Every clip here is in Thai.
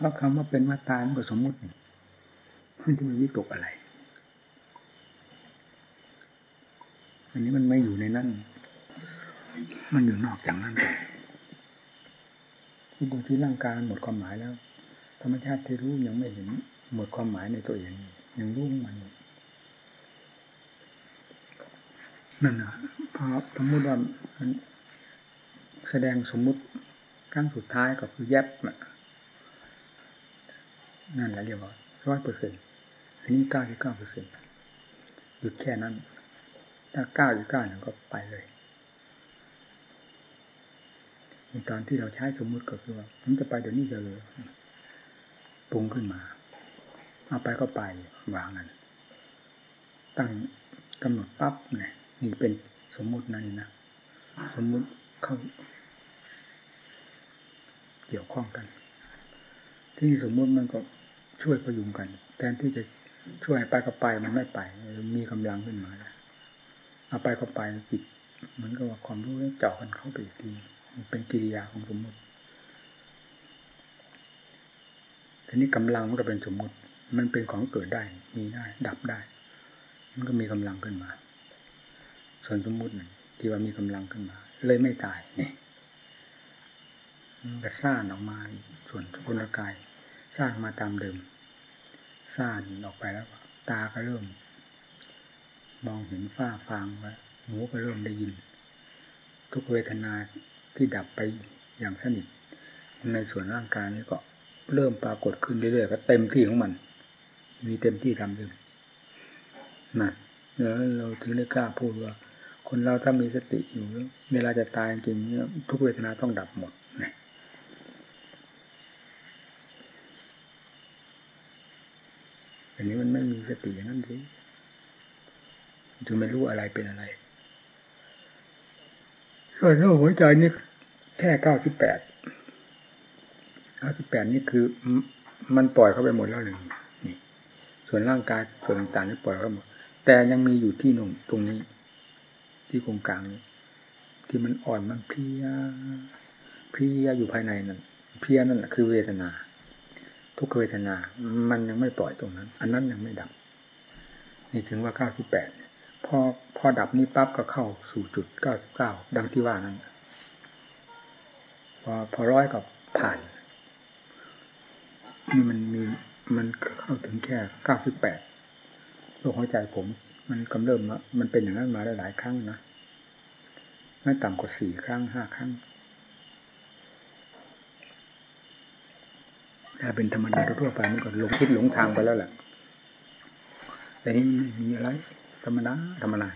เพราะคำว่าเป็นว่าตายมันก็สมมติมันจะมีวิตกอะไร อันนี้มันไม่อยู่ในนั้นมันอยู่นอกจากนั้นไปที่ดูที่ร่างกายหมดความหมายแล้ว ธรรมชาติที่รู้ยังไม่เห็น หมดความหมายในตัวเอง ยังรู้มันนั่นนะพอสมมติว่าแสดงสมมุติครั้งสุดท้ายก็คือแยบนั่ นั่นแหละเรียกว่าร้อยเปอร์เซ็นต์อันนี้เก้าสิบเก้าเปอร์เซ็นต์หยุดแค่นั้น ถ้าเก้าหรือเก้าหนึ่งก็ไปเลยในตอนที่เราใช้สมมุติก็คือว่าผมจะไปเดี๋ยวนี้จะเลยปรุงขึ้นมาเอาไปก็ไปวางนั้นตั้งกำหนดปั๊บเนี่ยนี่เป็นสมมุตินั่นนะสมมุติเข้า เกี่ยวข้องกัน ที่สมมุติมันก็ ช่วยประยุงกัน แทนที่จะช่วยไปก็ไปมันไม่ไป มีกำลังขึ้นมาแล้วเอาไปก็ไปจิตเหมือนกับว่าความรู้เจาะกันเข้าไปอีกทีมันเป็นกิริยาของสมมุติทีนี้กำลังมันก็เป็นสมมุติ มันเป็นของเกิดได้ มีได้ ดับได้ มันก็มีกำลังขึ้นมา ส่วนสมมุติที่ว่ามีกำลังขึ้นมา เลยไม่ตายเนี่มันก็ซ่านออกมาส่วนสุนกาย ร้างมาตามเดิมซ่านออกไปแล้ว ตาก็เริ่ม มองเห็นฝ้าฟางแล้วหูก็เริ่มได้ยิน ทุกเวทนาที่ดับไปอย่างสนิท ในส่วนร่างกายนี้ก็เริ่มปรากฏขึ้นเรื่อยๆก็เต็มที่ของมัน มีเต็มที่ทำเองนะแล้วเราถึงได้กล้าพูดว่า คนเราถ้ามีสติอยู่ เวลาจะตายจริงๆทุกเวทนาต้องดับหมดนะ อันนี้มันไม่มีสติอย่างนั้นสิจึงไม่รู้อะไรเป็นอะไรส่วนหัวใจนี่แค่เก้าสิบแปดเก้าสิบแปดนี่คือ มันปล่อยเข้าไปหมดแล้วหนึ่งนี่ ส่วนร่างกายส่วนต่างๆนี่ปล่อยเข้าหมด แต่ยังมีอยู่ที่หนุ่มตรงนี้ ที่กงกลางนี้ที่มันอ่อนมันเพียเพียอยู่ภายในนั่นเพียนั่นแหละคือเวทนา ทุกเวทนา มันยังไม่ปล่อยตรงนั้น อันนั้นยังไม่ดับ นี่ถึงว่าเก้าสิบแปดพอพอดับนี้ปั๊บก็เข้าสู่จุดเก้าสิบเก้าดังที่ว่านั้น พอพอร้อยกับผ่าน นี่มันมีมันเข้าถึงแค่เก้าสิบแปดโรคหัวใจผม มันกำเริบมามันเป็นอย่างนั้นมาหลายครั้งนะไม่ต่ำกว่าสี่ครั้งห้าครั้ง ถ้าเป็นธรรมดาทั่วไปมันก็หลงคิดหลงทางไปแล้วแหละแต่นี้มีอะไร ธรรมดาธรรมดา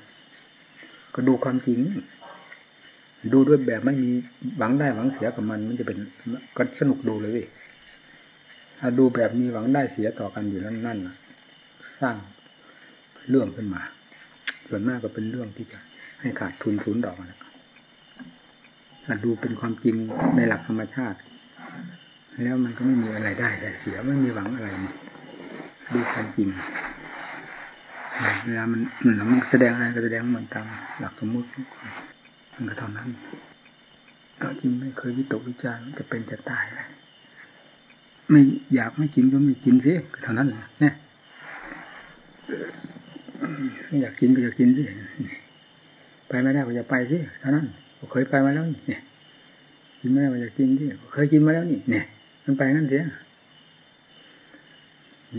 ก็ดูความจริง ดูด้วยแบบไม่มีหวังได้หวังเสียกับมัน มันจะเป็นก็สนุกดูเลยถ้าดูแบบมีหวังได้เสียต่อกันอยู่นั่นนั่นสร้างเรื่องขึ้นมา ส่วนมากก็เป็นเรื่องที่จะให้ขาดทุนศูนย์ดอกนะถ้าดูเป็นความจริงในหลักธรรมชาติ แล้วมันก็ไม่มีอะไรได้แต่เสียไม่มีหวังอะไรดูความจริงเวลามันมันมันแสดงอะไรก็แสดงเหมันตามหลักสมมติมันก็เท่านั้นก็จริงไม่เคยวิตกวิจารณ์จะเป็นจะตายอะไรไม่อยากไม่กินก็ไม่กินสิเท่านั้นเนี่ยไม่อยากกินก็อยากกินสิไปไม่ได้ก็อย่าไปสิเท่านั้นเคยไปมาแล้วนี่เนี่ยกินไม่ได้ก็อยากกินสิเคยกินมาแล้วนี่เนี่ย มันไปนั่นเสีย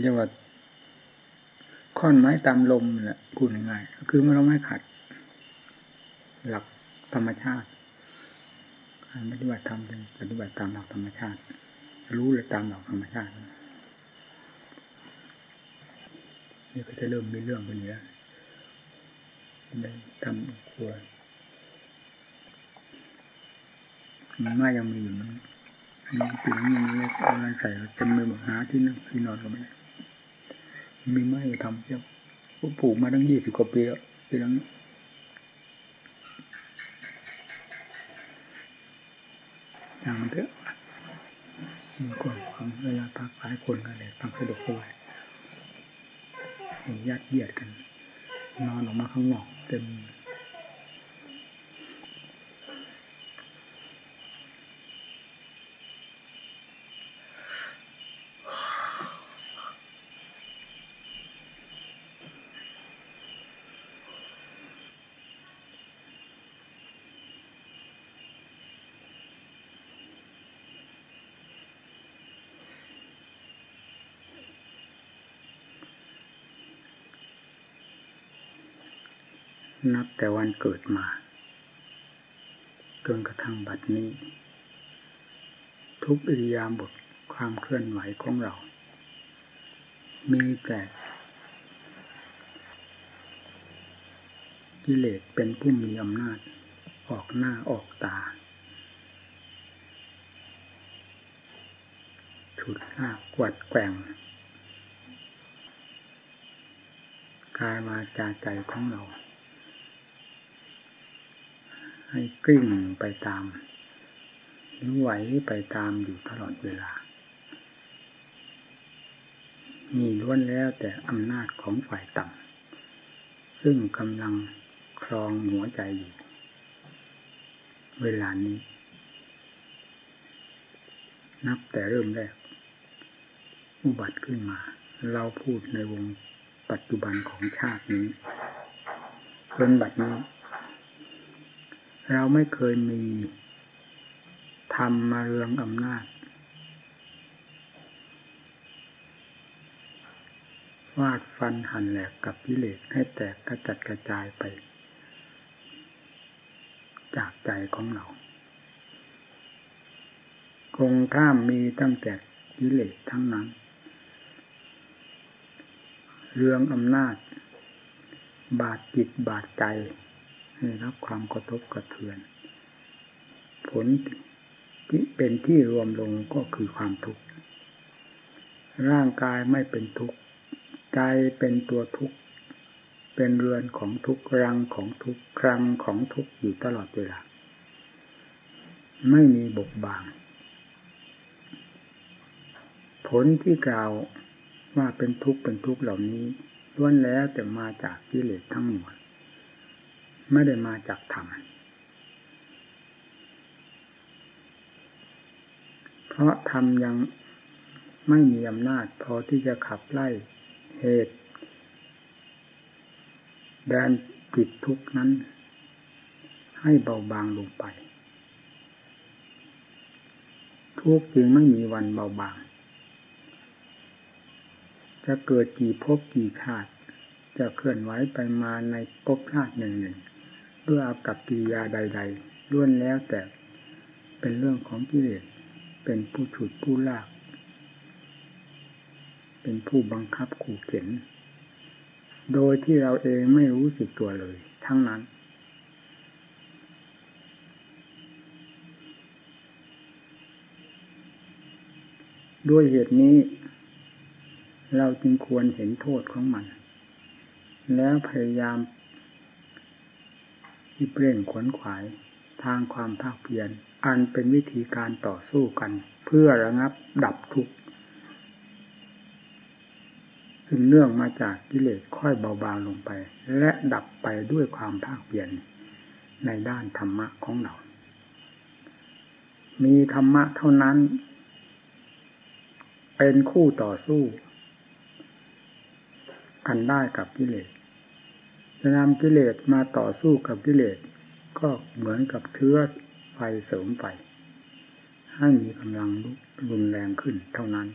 เรียกว่าค่อนไม้ตามลมแหละพูดง่ายๆคือมันเราไม่ขัด หลักธรรมชาติการปฏิบัติธรรมเป็นปฏิบัติตามหลักธรรมชาติ รู้เลยตามหลักธรรมชาตินี่ก็จะเริ่มมีเรื่องกันเยอะได้ทำครัวมันไม่ยังมีอยู่มันอั นนี้ถึงนี่เอาอะไรใส่เต็มมือหมดหาที่นั่งที่นอนก็ไม่ได้มีไม้ทำเพียบปลูกมาตั้งยี่สิบกว่าปีแล้วปีแล้วอย่างมันเถอะมีก่อนของเวลาพักหลายคนกันเลยฟังสะดวกสบายญาติเบียดกัน นอนออกมาข้างนอกเต็ม นับแต่วันเกิดมา จนกระทั่งบัดนี้ ทุกอิริยาบถความเคลื่อนไหวของเรา มีแต่กิเลสเป็นผู้มีอำนาจออกหน้าออกตา ฉุดลากกวัดแกว่งกายวาจาใจของเรา ให้กลิ้งไปตามหรือไหวไปตามอยู่ตลอดเวลา นี่ล้วนแล้วแต่อำนาจของฝ่ายต่ำซึ่งกำลังครองหัวใจอยู่ เวลานี้ นับแต่เริ่มแรก อุบัติขึ้นมา เราพูดในวงปัจจุบันของชาตินี้จนบัดนี้ เราไม่เคยมีทำมาเรืองอำนาจ วาดฟันหันแหลกกับกิเลสให้แตกกระจัดกระจายไป จากใจของเรา คงข้ามมีตั้งแต่กิเลสทั้งนั้น เรื่องอำนาจ บาดจิตบาดใจ ให้รับความกระทบกระเทือน ผลที่เป็นที่รวมลงก็คือความทุกข์ ร่างกายไม่เป็นทุกข์ ใจเป็นตัวทุกข์ เป็นเรือนของทุกข์รังของทุกข์ครังของทุกข์อยู่ตลอดเวลา ไม่มีบกบาง ผลที่กล่าวว่าเป็นทุกข์เป็นทุกข์เหล่านี้ล้วนแล้วแต่มาจากกิเลสทั้งหมด ไม่ได้มาจากธรรม เพราะธรรมยังไม่มีอำนาจ พอที่จะขับไล่เหตุ แดนจิตทุกนั้น ให้เบาบางลงไป ทุกจึงไม่มีวันเบาบาง จะเกิดกี่ภพกี่ชาติจะเคลื่อนไหวไปมาในภพชาติหนึ่งหนึ่ง ด้วยอากับกิริยาใด ๆล้วนแล้วแต่เป็นเรื่องของกิเลสเป็นผู้ฉุดผู้ลาก เป็นผู้บังคับขู่เข็น โดยที่เราเองไม่รู้สึกตัวเลย ทั้งนั้น ด้วยเหตุนี้ เราจึงควรเห็นโทษของมัน แล้วพยายาม ที่เปล่งขวนขวายทางความภาคเพียรอันเป็นวิธีการต่อสู้กัน เพื่อระงับดับทุกข์ซึ่งเนื่องมาจากกิเลสค่อยเบาบางลงไป และดับไปด้วยความภาคเปลี่ยนในด้านธรรมะของเรา มีธรรมะเท่านั้น เป็นคู่ต่อสู้ กันได้กับกิเลส จะนำกิเลสมาต่อสู้กับกิเลสก็เหมือนกับเชื้อไฟเสริมไฟให้มีกำลังรุนแรงขึ้นเท่านั้น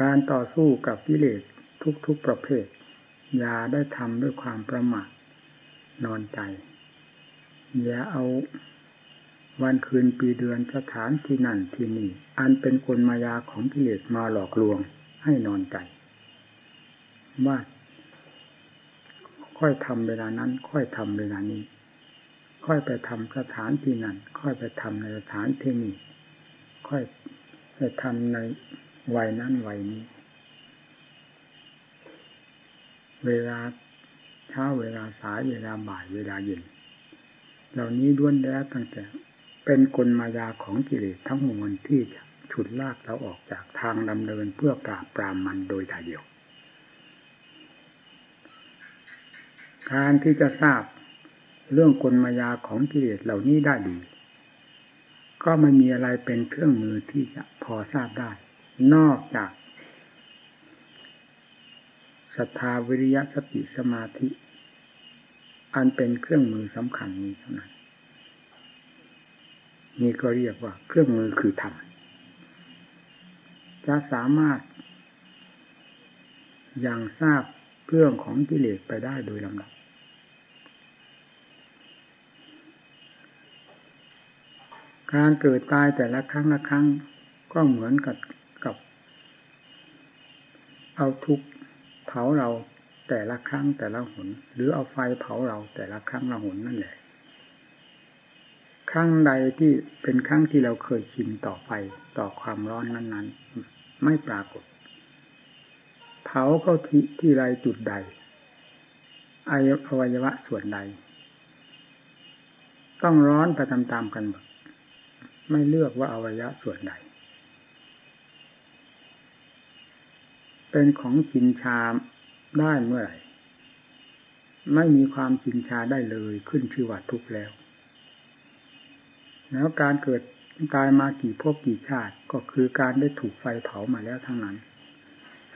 การต่อสู้กับกิเลสทุกๆประเภทอย่าได้ทำด้วยความประมาทนอนใจ อย่าเอาวันคืนปีเดือนสถานที่นั่นที่นี่ อันเป็นกลมายาของกิเลสมาหลอกลวงให้นอนใจ ว่า ค่อยทำเวลานั้น ค่อยทำเวลานี้ ค่อยไปทำสถานที่นั่นค่อยไปทำในสถานที่นี้ค่อยไปทำในวัยนั้นวัยนี้ เวลาเช้าเวลาสายเวลาบ่ายเวลาเย็น เหล่านี้ล้วนแล้วตั้งแต่เป็นกลมายาของกิเลสทั้งมวลที่ฉุดลากเราออกจากทางดำเนินเพื่อปราบปรามมันโดยถ่ายเดียว การที่จะทราบเรื่องกลมายาของกิเลสเหล่านี้ได้ดี ก็ไม่มีอะไรเป็นเครื่องมือที่จะพอทราบได้ นอกจากศรัทธาวิริยะสติสมาธิ อันเป็นเครื่องมือสำคัญนี้เท่านั้นนี่ก็เรียกว่า เครื่องมือคือธรรมจะสามารถอย่างทราบเรื่องของกิเลสไปได้โดยลำดับ การเกิดตายแต่ละครั้งละครั้ง ก็เหมือนกับกับ เอาทุกเผาเราแต่ละครั้งแต่ละหน หรือเอาไฟเผาเราแต่ละครั้งละหนนั่นแหละครั้งใดที่เป็นครั้งที่เราเคยชินต่อไฟต่อความร้อนนั้นๆ ไม่ปรากฏ เผาเข้าที่ที่ไรจุดใดอวัยวะส่วนใด ต้องร้อนไปตามๆกันหมด ไม่เลือกว่าอวัยวะส่วนใดเป็นของชินชาได้เมื่อไหร่ ไม่มีความชินชาได้เลยขึ้นชื่อว่าทุกข์แล้ว แล้วการเกิดตายมากี่ภพกี่ชาติก็คือการได้ถูกไฟเผามาแล้วทั้งนั้น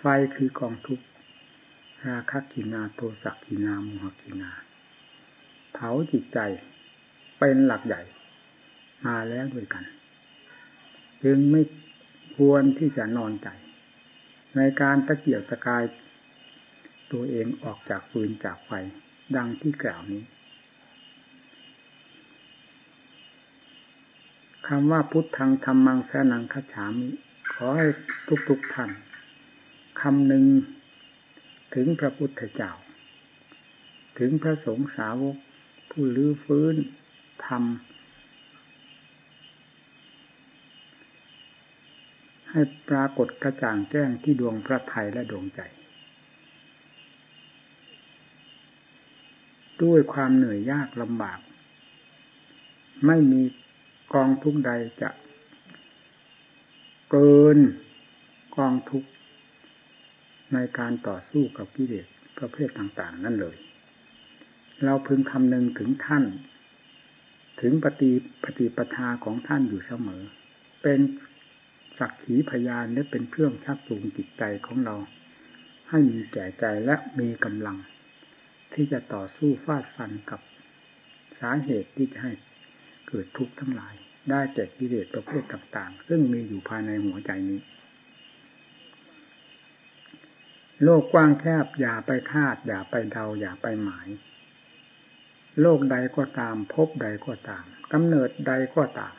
ไฟคือกองทุกข์ราคะกินาโทสักกินาโมหกินา เผาจิตใจเป็นหลักใหญ่ มาแล้วด้วยกัน จึงไม่ควรที่จะนอนใจ ในการตะเกียบตะกาย ตัวเองออกจากฟืนจากไฟดังที่กล่าวนี้คำว่าพุทธังธรรมังแสนังคัจฉามิขอให้ทุกๆท่านคำหนึ่งถึงพระพุทธเจ้า ถึงพระสงฆ์สาวก ผู้ลื้อฟื้นทำ ให้ปรากฏกระจ่างแจ้งที่ดวงพระไทยและดวงใจ ด้วยความเหนื่อยยากลำบาก ไม่มีกองทุกใดจะเกินกองทุกในการต่อสู้กับกิเลสประเภทต่างๆ นั่นเลย เราพึงคำนึงถึงท่าน ถึงปฏิปฏิปทาของท่านอยู่เสมอ เป็น สักขีพยานและเป็นเครื่องชักจูงจิตใจของเรา ให้มีแก่ใจและมีกำลัง ที่จะต่อสู้ฟาดฟันกับสาเหตุที่จะให้เกิดทุกข์ทั้งหลาย ได้แก่กิเลสประเภทต่างๆ ซึ่งมีอยู่ภายในหัวใจนี้ โลกกว้างแคบอย่าไปคาด อย่าไปเดาอย่าไปหมาย โลกใดก็ตาม พบใดก็ตามกำเนิดใดก็ตาม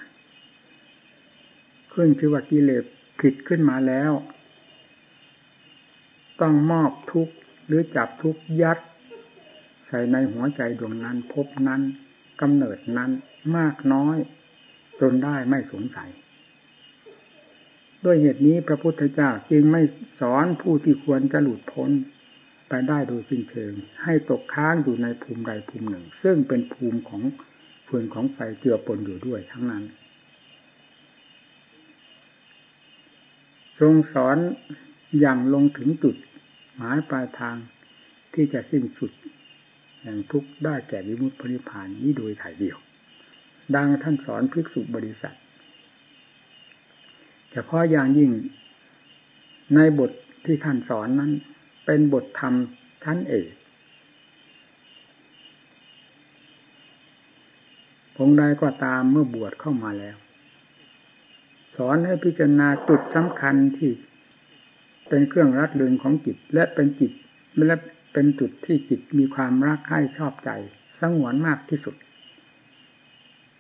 ขึ้นชื่อว่ากิเลสผิดขึ้นมาแล้ว ต้องมอบทุกข์หรือจับทุกข์ยัด ใส่ในหัวใจดวงนั้นพบนั้นกำเนิดนั้นมากน้อย จนได้ไม่สงสัย ด้วยเหตุนี้พระพุทธเจ้าจึงไม่สอนผู้ที่ควรจะหลุดพ้นไปได้โดยสิ้นเชิง ให้ตกค้างอยู่ในภูมิใดภูมิหนึ่ง ซึ่งเป็นภูมิของฟืนของไฟเจือปนอยู่ด้วยทั้งนั้น ทรงสอนอย่างลงถึงจุด หมายปลายทางที่จะสิ้นสุดแห่งทุกข์ได้แก่วิมุตติพนิพานนี้โดยถ่ายเดียว ดังท่านสอนภิกษุบริษัทเฉพาะอย่างยิ่งในบทที่ท่านสอนนั้น เป็นบทธรรมท่านเอกองใดก็ตามเมื่อบวชเข้ามาแล้ว สอนให้พิจารณาจุดสำคัญที่เป็นเครื่องรัดเรืองของจิต และเป็นจิตและเป็นจุดที่จิตมีความรักใคร่ชอบใจ สงวนมากที่สุด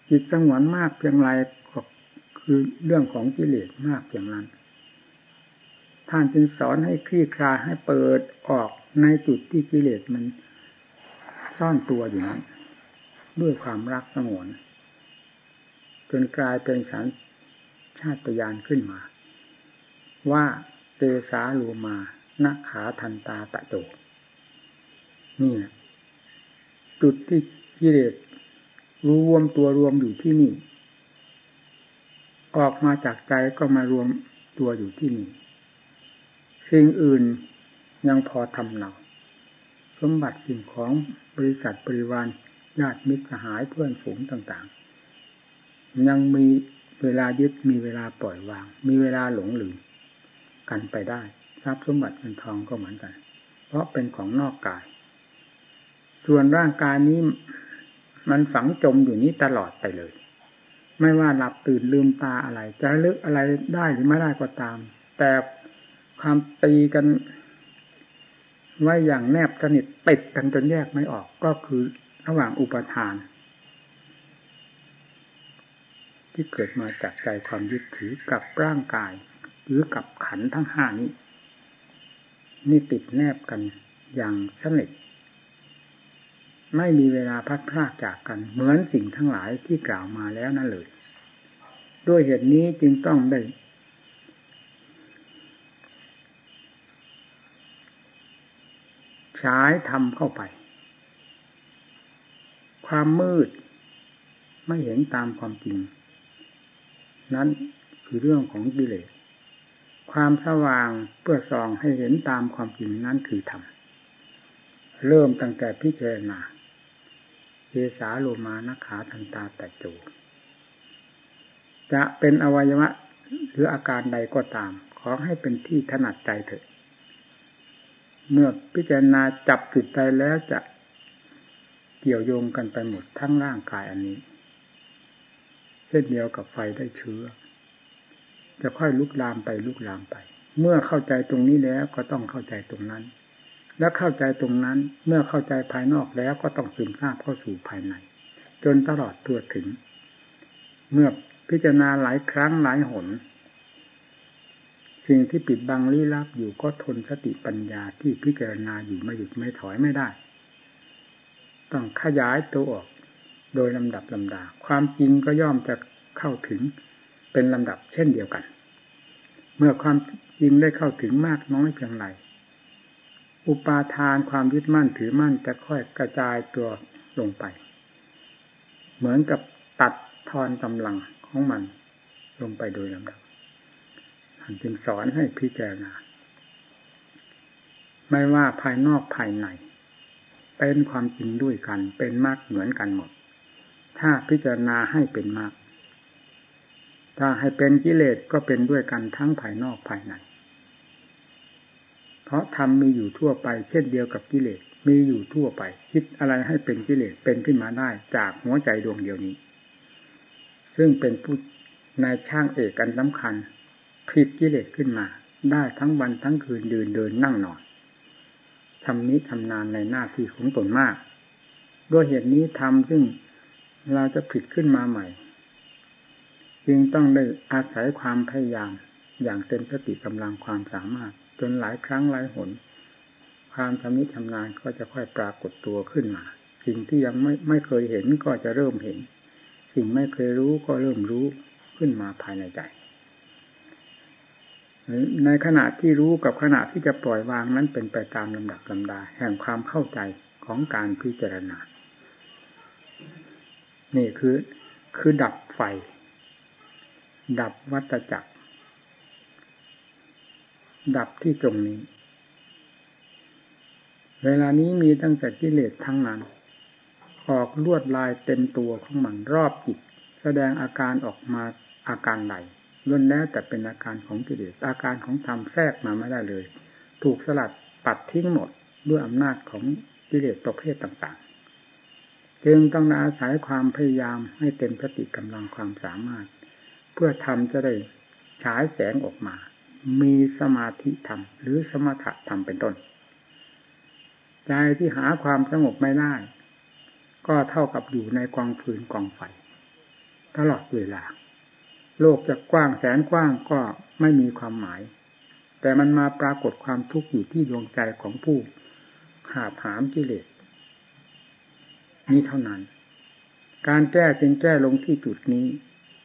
จิตสงวนมากเพียงไรก็คือเรื่องของกิเลสมากอย่างนั้น ท่านจึงสอนให้คลี่คลายให้เปิดออกในจุดที่กิเลสมันซ่อนตัวอยู่นั้นด้วยความรักสงวนจนกลายเป็นสาร ชาติยานขึ้นมา ว่าเตสาลูมานาขาทันตาตะโจนี่จุดที่กิเลสรวมตัวรวมอยู่ที่นี่ ออกมาจากใจก็มารวมตัวอยู่ที่นี่ สิ่งอื่นยังพอทำเนาสมบัติสิ่งของบริษัทบริวารญาติมิตรสหายเพื่อนฝูงต่าง ๆ ยังมี เวลายึดมีเวลาปล่อยวาง มีเวลาหลงหลืมกันไปได้ ทรัพย์สมบัติเงินทองก็เหมือนกัน เพราะเป็นของนอกกาย ส่วนร่างกายนี้มันฝังจมอยู่นี้ตลอดไปเลย ไม่ว่าหลับตื่นลืมตาอะไร จะลึกอะไรได้หรือไม่ได้ก็ตาม แต่ความตีกันไว้อย่างแนบสนิทติดกันจนแยกไม่ออกก็คือระหว่างอุปทาน ที่เกิดมาจากใจความยึดถือกับร่างกาย หรือกับขันทั้งห้านี้ นี่ติดแนบกันอย่างสนิทไม่มีเวลาพัดพลากจากกัน เหมือนสิ่งทั้งหลายที่กล่าวมาแล้วนั่นเลย ด้วยเหตุนี้จึงต้องได้ ใช้ทำเข้าไป ความมืด ไม่เห็นตามความจริง นั้นคือเรื่องของกิเลส ความสว่างเพื่อส่องให้เห็นตามความจริงนั้นคือธรรม เริ่มตั้งแต่พิจารณาเยสาโลมานะขาทันตาแต่โจ จะเป็นอวัยวะหรืออาการใดก็ตาม ขอให้เป็นที่ถนัดใจเถิด เมื่อพิจารณาจับจุดใจแล้วจะเกี่ยวโยงกันไปหมดทั้งร่างกายอันนี้ เช่นเดียวกับไฟได้เชื้อ จะค่อยลุกลามไปลุกลามไป เมื่อเข้าใจตรงนี้แล้วก็ต้องเข้าใจตรงนั้น แล้วเข้าใจตรงนั้น เมื่อเข้าใจภายนอกแล้วก็ต้องซึมซาบเข้าสู่ภายใน จนตลอดตัวถึง เมื่อพิจารณาหลายครั้งหลายหน สิ่งที่ปิดบังลี้ลับอยู่ก็ทนสติปัญญาที่พิจารณาอยู่ไม่หยุดไม่ถอยไม่ได้ ต้องขยายตัวออก โดยลำดับลำดา ความจริงก็ย่อมจะเข้าถึงเป็นลำดับเช่นเดียวกัน เมื่อความจริงได้เข้าถึงมากน้อยเพียงไรอุปาทานความยึดมั่นถือมั่นจะค่อยกระจายตัวลงไป เหมือนกับตัดทอนกำลังของมันลงไปโดยลำดับท่านจึงสอนให้พิจารณา ไม่ว่าภายนอกภายใน เป็นความจริงด้วยกัน เป็นมากเหมือนกันหมด ถ้าพิจารณาให้เป็นมากถ้าให้เป็นกิเลสก็เป็นด้วยกันทั้งภายนอกภายในเพราะธรรมมีอยู่ทั่วไป เช่นเดียวกับกิเลสมีอยู่ทั่วไป คิดอะไรให้เป็นกิเลสเป็นขึ้นมาได้จากหัวใจดวงเดียวนี้ ซึ่งเป็นผู้นายช่างเอกอันสำคัญผิดกิเลสขึ้นมา ได้ทั้งวันทั้งคืนเดินเดินนั่งนอนทำนี้ทำนานในหน้าที่ของตนมาก ด้วยเหตุนี้ทำซึ่ง เราจะผิดขึ้นมาใหม่ จึงต้องได้อาศัยความพยายามอย่างเต็มสติกำลังความสามารถ จนหลายครั้งหลายหน ความทำนี้ทำนานก็จะค่อยปรากฏตัวขึ้นมา สิ่งที่ยังไม่ไม่เคยเห็นก็จะเริ่มเห็น สิ่งไม่เคยรู้ก็เริ่มรู้ขึ้นมาภายในใจ ในขณะที่รู้กับขณะที่จะปล่อยวางนั้นเป็นไปตามลำดับลำดา แห่งความเข้าใจของการพิจารณา นี่คือคือดับไฟ ดับวัตจักร ดับที่ตรงนี้ เวลานี้มีตั้งแต่กิเลสทั้งนั้น ออกลวดลายเต็มตัวของมันรอบจิตแสดงอาการออกมาอาการใดล้วนแล้วแต่เป็นอาการของกิเลสอาการของธรรมแทรกมาไม่ได้เลย ถูกสลัดปัดทิ้งหมดด้วยอำนาจของกิเลสประเภทต่างๆ จึงต้องอาศัยความพยายามให้เต็มสติกำลังความสามารถ เพื่อทำจะได้ฉายแสงออกมา มีสมาธิธรรม หรือสมถะธรรมเป็นต้น ใจที่หาความสงบไม่ได้ ก็เท่ากับอยู่ในกองฟืนกองไฟ ตลอดเวลา โลกจะกว้างแสนกว้างก็ไม่มีความหมาย แต่มันมาปรากฏความทุกข์อยู่ที่ดวงใจของผู้หาผามกิเลส นี้เท่านั้น การแก้จึงแก้ลงที่จุดนี้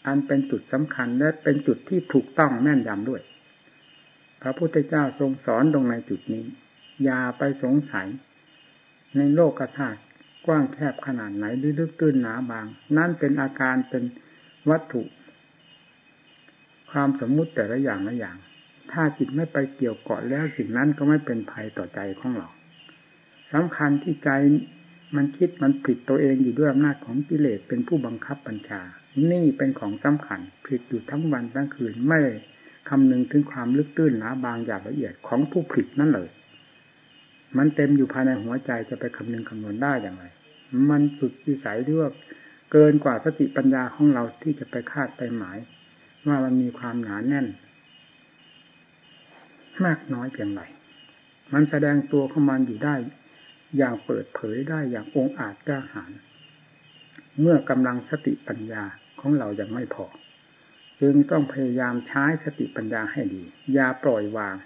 อันเป็นจุดสำคัญและเป็นจุดที่ถูกต้องแม่นยำด้วย พระพุทธเจ้าทรงสอนตรงในจุดนี้ อย่าไปสงสัย ในโลกธาตุกว้างแคบขนาดไหนหรือลึกตื้นหนาบาง นั่นเป็นอาการเป็นวัตถุ ความสมมุติแต่ละอย่างละอย่าง ถ้าจิตไม่ไปเกี่ยวเกาะแล้วสิ่งนั้นก็ไม่เป็นภัยต่อใจของเราสำคัญที่ใจ มันคิดมันผิดตัวเองอยู่ด้วยอำนาจของกิเลสเป็นผู้บังคับบัญชา นี่เป็นของสำคัญผิดอยู่ทั้งวันทั้งคืนไม่คำนึงถึงความลึกตื้นหนาบางอย่างละเอียดของผู้ผิดนั่นเลย มันเต็มอยู่ภายในหัวใจจะไปคำนึงคำนวณได้อย่างไร มันสุดวิสัยด้วยเกินกว่าสติปัญญาของเราที่จะไปคาดไปหมาย ว่ามันมีความหนาแน่น มากน้อยเพียงไรมันแสดงตัวเข้ามาอยู่ได้ อย่างเปิดเผยได้อย่างองอาจกล้าหาญเมื่อกำลังสติปัญญาของเรายังไม่พอ จึงต้องพยายามใช้สติปัญญาให้ดี อย่าปล่อยวาง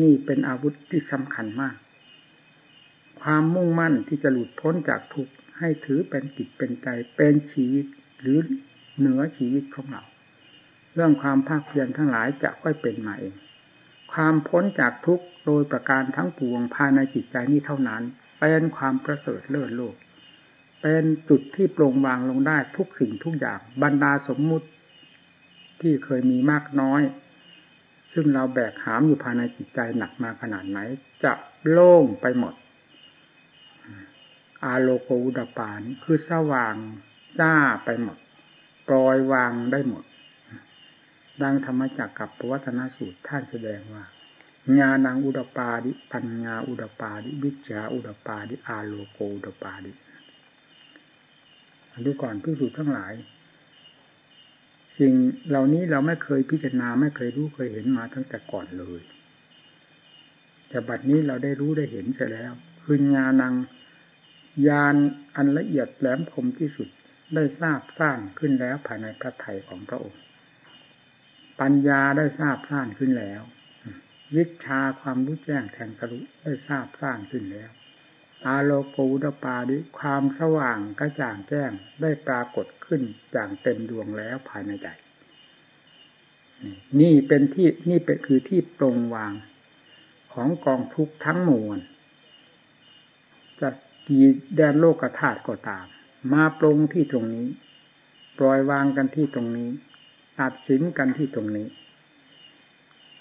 นี่เป็นอาวุธที่สำคัญมาก ความมุ่งมั่นที่จะหลุดพ้นจากทุกข์ให้ถือเป็นกิจเป็นใจเป็นชีวิตหรือเหนือชีวิตของเรา เรื่องความภาคเพียรทั้งหลายจะค่อยเป็นมาเอง ความพ้นจากทุกข์โดยประการทั้งปวงภายในจิตใจนี้เท่านั้น เป็นความประเสริฐเลิศโลก เป็นจุดที่โปร่งวางลงได้ทุกสิ่งทุกอย่างบรรดาสมมุติ ที่เคยมีมากน้อย ซึ่งเราแบกหามอยู่ภายในจิตใจหนักมาขนาดไหน จะโล่งไปหมด อาโลโกอุดปานคือสว่างจ้าไปหมดปล่อยวางได้หมด ดังธรรมจักกับปวัตนสูตรท่านแสดงว่า ญาณังอุดปาดิ ปัญญาอุดปาดิ วิจาอุดปาดิ อาโลโกอุดปาดิดูก่อนพิสูจน์ทั้งหลาย สิ่งเหล่านี้เราไม่เคยพิจารณาไม่เคยรู้เคยเห็นมาตั้งแต่ก่อนเลย แต่บัดนี้เราได้รู้ได้เห็นเสร็จแล้ว คือญาณังญาณอันละเอียดแหลมคมที่สุดได้ทราบสร้างขึ้นแล้วภายในพระไถ่ของพระองค์ ปัญญาได้ทราบสร้างขึ้นแล้ว วิชาความรู้แจ้งแทงทะลุได้ทราบสร้างขึ้นแล้ว อาโลโกอุดปาดิความสว่างกระจ่างแจ้งได้ปรากฏขึ้นอย่างเต็มดวงแล้วภายในใจ นี่เป็นที่นี่เป็นคือที่ตรงวางของกองทุกทั้งมวลจะกี่แดนโลกธาตุก็ตาม มาปรงที่ตรงนี้ ปล่อยวางกันที่ตรงนี้ ตัดสินกันที่ตรงนี้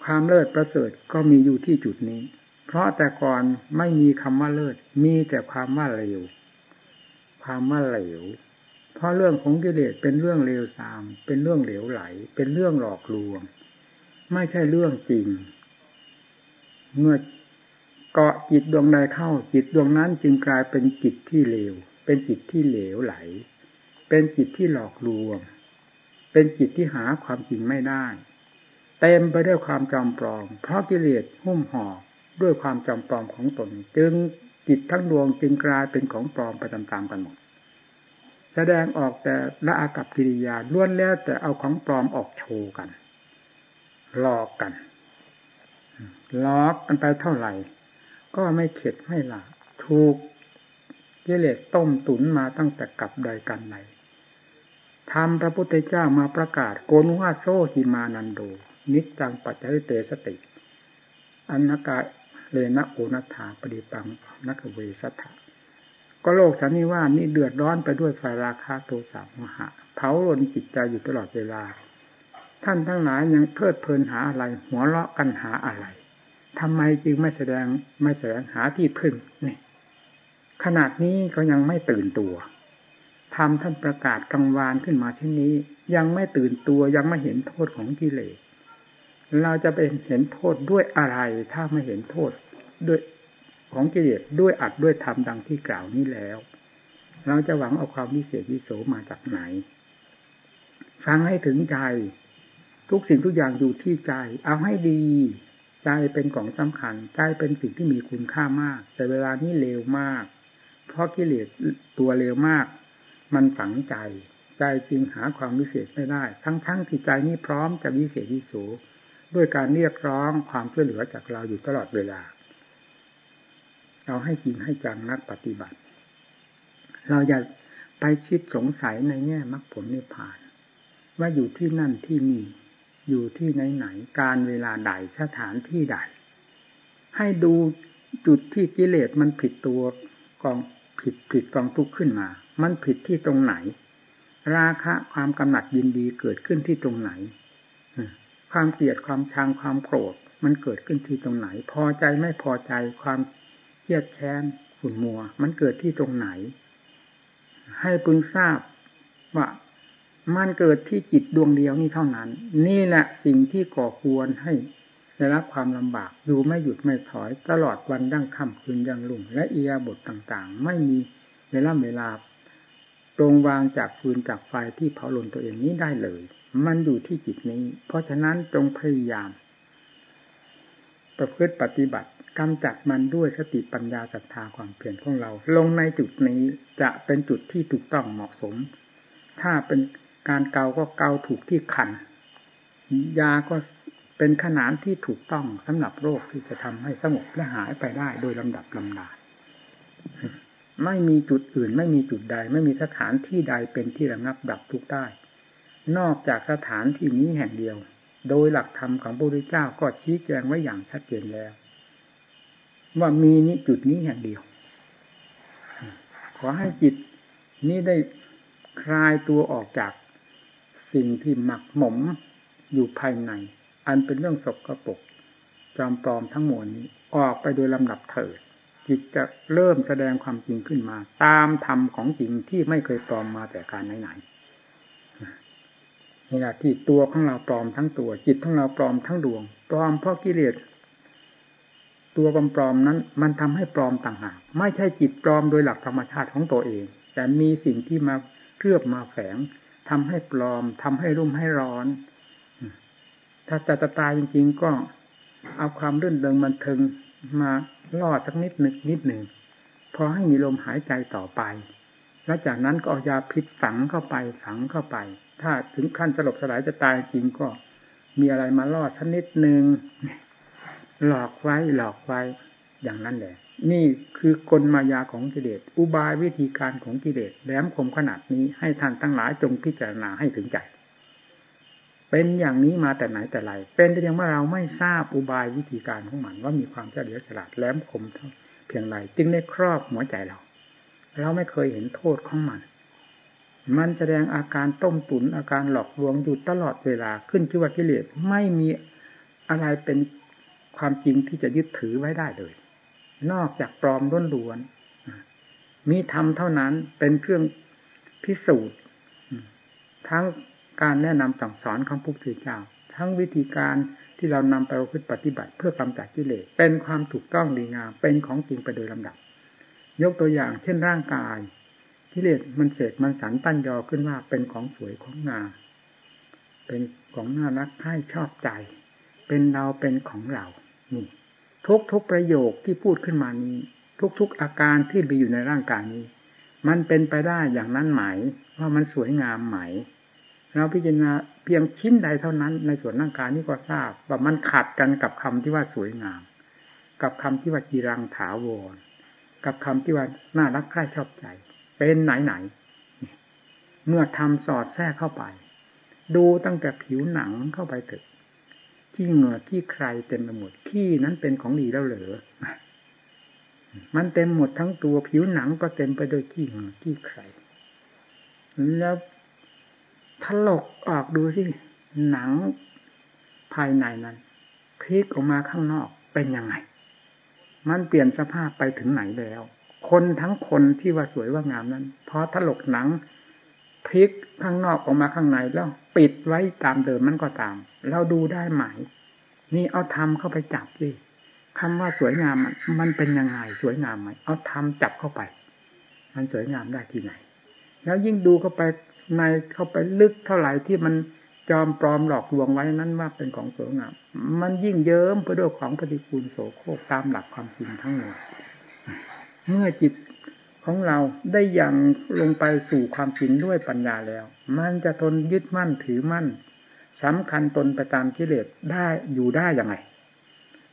ความเลิศประเสริฐก็มีอยู่ที่จุดนี้ เพราะแต่ก่อนไม่มีคำว่าเลิศ มีแต่ความว่าเลวความว่าเหลว เพราะเรื่องของกิเลสเป็นเรื่องเลวทราม เป็นเรื่องเหลวไหล เป็นเรื่องหลอกลวง ไม่ใช่เรื่องจริง เมื่อเกาะจิตดวงใดเข้า จิตดวงนั้นจึงกลายเป็นจิตที่เลว เป็นจิตที่เหลวไหล เป็นจิตที่หลอกลวง เป็นจิตที่หาความจริงไม่ได้ เต็มไปด้วยความจำปลอม เพราะกิเลสหุ้มห่อด้วยความจำปลอมของตน จึงจิตทั้งดวงจึงกลายเป็นของปลอมไปตามๆกันหมดแสดงออกแต่ละอากับกิริยาล้วนแล้วแต่เอาของปลอมออกโชว์กันหลอกกันหลอกกันไปเท่าไหร่ ก็ไม่เข็ดไม่หลาบ ถูกกิเลสต้มตุ๋นมาตั้งแต่กัปใดกัลป์ไหน ทำพระพุทธเจ้ามาประกาศโกนุ หาโส กิมานันโท นิจจังปัชชลิเตสติ อันธกาเรนะโอนัทธาปทีปังนะ คเวสถะ ก็โลกสันนิวาสนี่เดือดร้อนไปด้วยไฟราคะโทสะโมหะ เผาลนจิตใจอยู่ตลอดเวลา ท่านทั้งหลายยังเพลิดเพลินหาอะไร หัวเราะกันหาอะไรทำไมจึงไม่แสดงไม่แสดงหาที่พึ่งนี่ขนาดนี้ก็ยังไม่ตื่นตัว ทำท่านประกาศกังวานขึ้นมาที่นนี้ ยังไม่ตื่นตัวยังไม่เห็นโทษของกิเลสเราจะไปเห็นโทษด้วยอะไรถ้าไม่เห็นโทษด้วยของกิเลสด้วยอัดด้วยธรรมดังที่กล่าวนี้แล้ว เราจะหวังเอาความวิเศษวิโสมาจากไหน ฟังให้ถึงใจ ทุกสิ่งทุกอย่างอยู่ที่ใจ เอาให้ดี ใจเป็นของสำคัญ ใจเป็นสิ่งที่มีคุณค่ามาก แต่เวลานี้เลวมาก เพราะกิเลสตัวเลวมาก มันฝังใจ ใจจึงหาความวิเศษไม่ได้ ทั้งๆทที่ใจนี้พร้อมจะวิเศษวิโสด้วยการเรียกร้องความช่วยเหลือจากเราอยู่ตลอดเวลา เราให้จริงให้จังนักปฏิบัติ เราอย่าไปคิดสงสัยในแง่มรรคผลนิพพาน ว่าอยู่ที่นั่นที่นี่ อยู่ที่ไหนไหนการเวลาใดสถานที่ใด ให้ดูจุดที่กิเลสมันผิดตัวกองผิดผิดกองทุกข์ขึ้นมา มันผิดที่ตรงไหน ราคะความกำหนัดยินดีเกิดขึ้นที่ตรงไหน ความเกลียดความชังความโกรธมันเกิดขึ้นที่ตรงไหน พอใจไม่พอใจความเครียดแค้นขุ่นมัว มันเกิดที่ตรงไหน ให้พึงทราบว่ามันเกิดที่จิตดวงเดียวนี้เท่านั้น นี่แหละสิ่งที่ก่อควรให้ได้รับความลำบากดูไม่หยุดไม่ถอย ตลอดวันดั้งค่ำคืนยังลุ่งและเอียบทต่างๆ ไม่มีเวลาเวลา ตรงวางจากฟืนจากไฟที่เผาลนตัวเองนี้ได้เลย มันอยู่ที่จิตนี้ เพราะฉะนั้นจงพยายาม ประพฤติปฏิบัติกำจัดมันด้วยสติปัญญาศรัทธาความเพียรของเรา ลงในจุดนี้จะเป็นจุดที่ถูกต้องเหมาะสม ถ้าเป็นการเกาก็เกาถูกที่ขัน ยาก็เป็นขนานที่ถูกต้องสำหรับโรคที่จะทำให้สงบและหายไปได้โดยลำดับลำดา ไม่มีจุดอื่น ไม่มีจุดใด ไม่มีสถานที่ใดเป็นที่ระงับดับทุกได้ นอกจากสถานที่นี้แห่งเดียว โดยหลักธรรมของพระพุทธเจ้าก็ชี้แจงไว้อย่างชัดเจนแล้ว ว่ามีนี้จุดนี้แห่งเดียว ขอให้จิตนี้ได้คลายตัวออกจากสิ่งที่หมักหมมอยู่ภายใน อันเป็นเรื่องศกกระปกจอมปลอมทั้งหมดนี้ออกไปโดยลำดับเถิด จิตจะเริ่มแสดงความจริงขึ้นมา ตามธรรมของจริงที่ไม่เคยปลอมมาแต่การไหนๆนี่แหละที่ตัวของเราปลอมทั้งตัว จิตของเราปลอมทั้งดวง ปลอมเพราะกิเลสตัวปลอมนั้น มันทำให้ปลอมต่างหากไม่ใช่จิตปลอมโดยหลักธรรมชาติของตัวเอง แต่มีสิ่งที่มาเคลือบมาแฝงทำให้ปลอมทำให้รุ่มให้ร้อน ถ้าจะตายจริง ๆ ก็เอาความรื่นเริงบันเทิง มาล่อสักนิดหนึ่งนิดหนึ่งพอให้มีลมหายใจต่อไป แล้วจากนั้นก็เอายาพิษฝังเข้าไปฝังเข้าไป ถ้าถึงขั้นสลบสลายจะตายจริงก็ มีอะไรมาล่อสักนิดหนึ่งหลอกไว้หลอกไว้อย่างนั้นแหละ นี่คือกลมายาของกิเลสอุบายวิธีการของกิเลสแหลมคมขนาดนี้ให้ท่านทั้งหลายจงพิจารณาให้ถึงใจ เป็นอย่างนี้มาแต่ไหนแต่ไรเป็นแต่เพียงว่าเราไม่ทราบอุบายวิธีการของมัน ว่ามีความเฉลียวฉลาดแหลมคมเพียงไรจึงได้ครอบหัวใจเรา เราไม่เคยเห็นโทษของมัน มันแสดงอาการต้มตุนอาการหลอกลวงอยู่ตลอดเวลาขึ้นชื่อว่ากิเลสไม่มีอะไรเป็นความจริงที่จะยึดถือไว้ได้เลย นอกจากปลอมล้นล้วน มีธรรมเท่านั้นเป็นเครื่องพิสูจน์ทั้ง การแนะนำสั่งสอนของพระพุทธเจ้า ทั้งวิธีการที่เรานำไปปฏิบัติเพื่อกำจัดกิเลสเป็นความถูกต้องดีงามเป็นของจริงไปโดยลำดับ ยกตัวอย่างเช่นร่างกายกิเลสมันเสกมันสันตั้นยอขึ้นว่าเป็นของสวยของงามเป็นของน่ารักให้ชอบใจ เป็นเราเป็นของเรานี่ทุกทุกประโยคที่พูดขึ้นมานี้ ทุกทุกอาการที่มีอยู่ในร่างกายนี้ มันเป็นไปได้อย่างนั้นไหม ว่ามันสวยงามไหม เราพิจารณาเพียงชิ้นใดเท่านั้น ในส่วนร่างกายนี้ก็ทราบ ว่ามันขัดกันกับคำที่ว่าสวยงาม กับคำที่ว่าจีรังถาวร กับคำที่ว่าน่ารักใคร่ชอบใจ เป็นไหนไหน เมื่อทำสอดแทรกเข้าไป ดูตั้งแต่ผิวหนังเข้าไปถึงขี้เหงื่อขี้ใครเต็มไปหมดขี้นั้นเป็นของดีแล้วเหรอมันเต็มหมดทั้งตัวผิวหนังก็เต็มไปด้วยขี้เหงื่อขี้ใครแล้ว ถลกออกดูที่หนังภายในนั้นพลิกออกมาข้างนอกเป็นยังไง มันเปลี่ยนสภาพไปถึงไหนแล้ว คนทั้งคนที่ว่าสวยว่างามนั้นพอถลกหนังพลิกข้างนอกออกมาข้างในแล้วปิดไว้ตามเดิมมันก็ตาม เราดูได้ไหมนี่เอาทำเข้าไปจับดิคำว่าสวยงามมันเป็นยังไงสวยงามไหมเอาทำจับเข้าไป มันสวยงามได้ที่ไหน แล้วยิ่งดูเข้าไป ในเข้าไปลึกเท่าไหร่ที่มันจอมปลอมหลอกลวงไว้นั้นว่าเป็นของสวยงาม มันยิ่งเยิ้มไปด้วยของปฏิกูลโสโครกตามหลักความจริงทั้งหมดเมื่อจิตของเราได้ยังลงไปสู่ความจริงด้วยปัญญาแล้ว มันจะทนยึดมั่นถือมั่นสำคัญตนไปตามกิเลสได้อยู่ได้ยังไง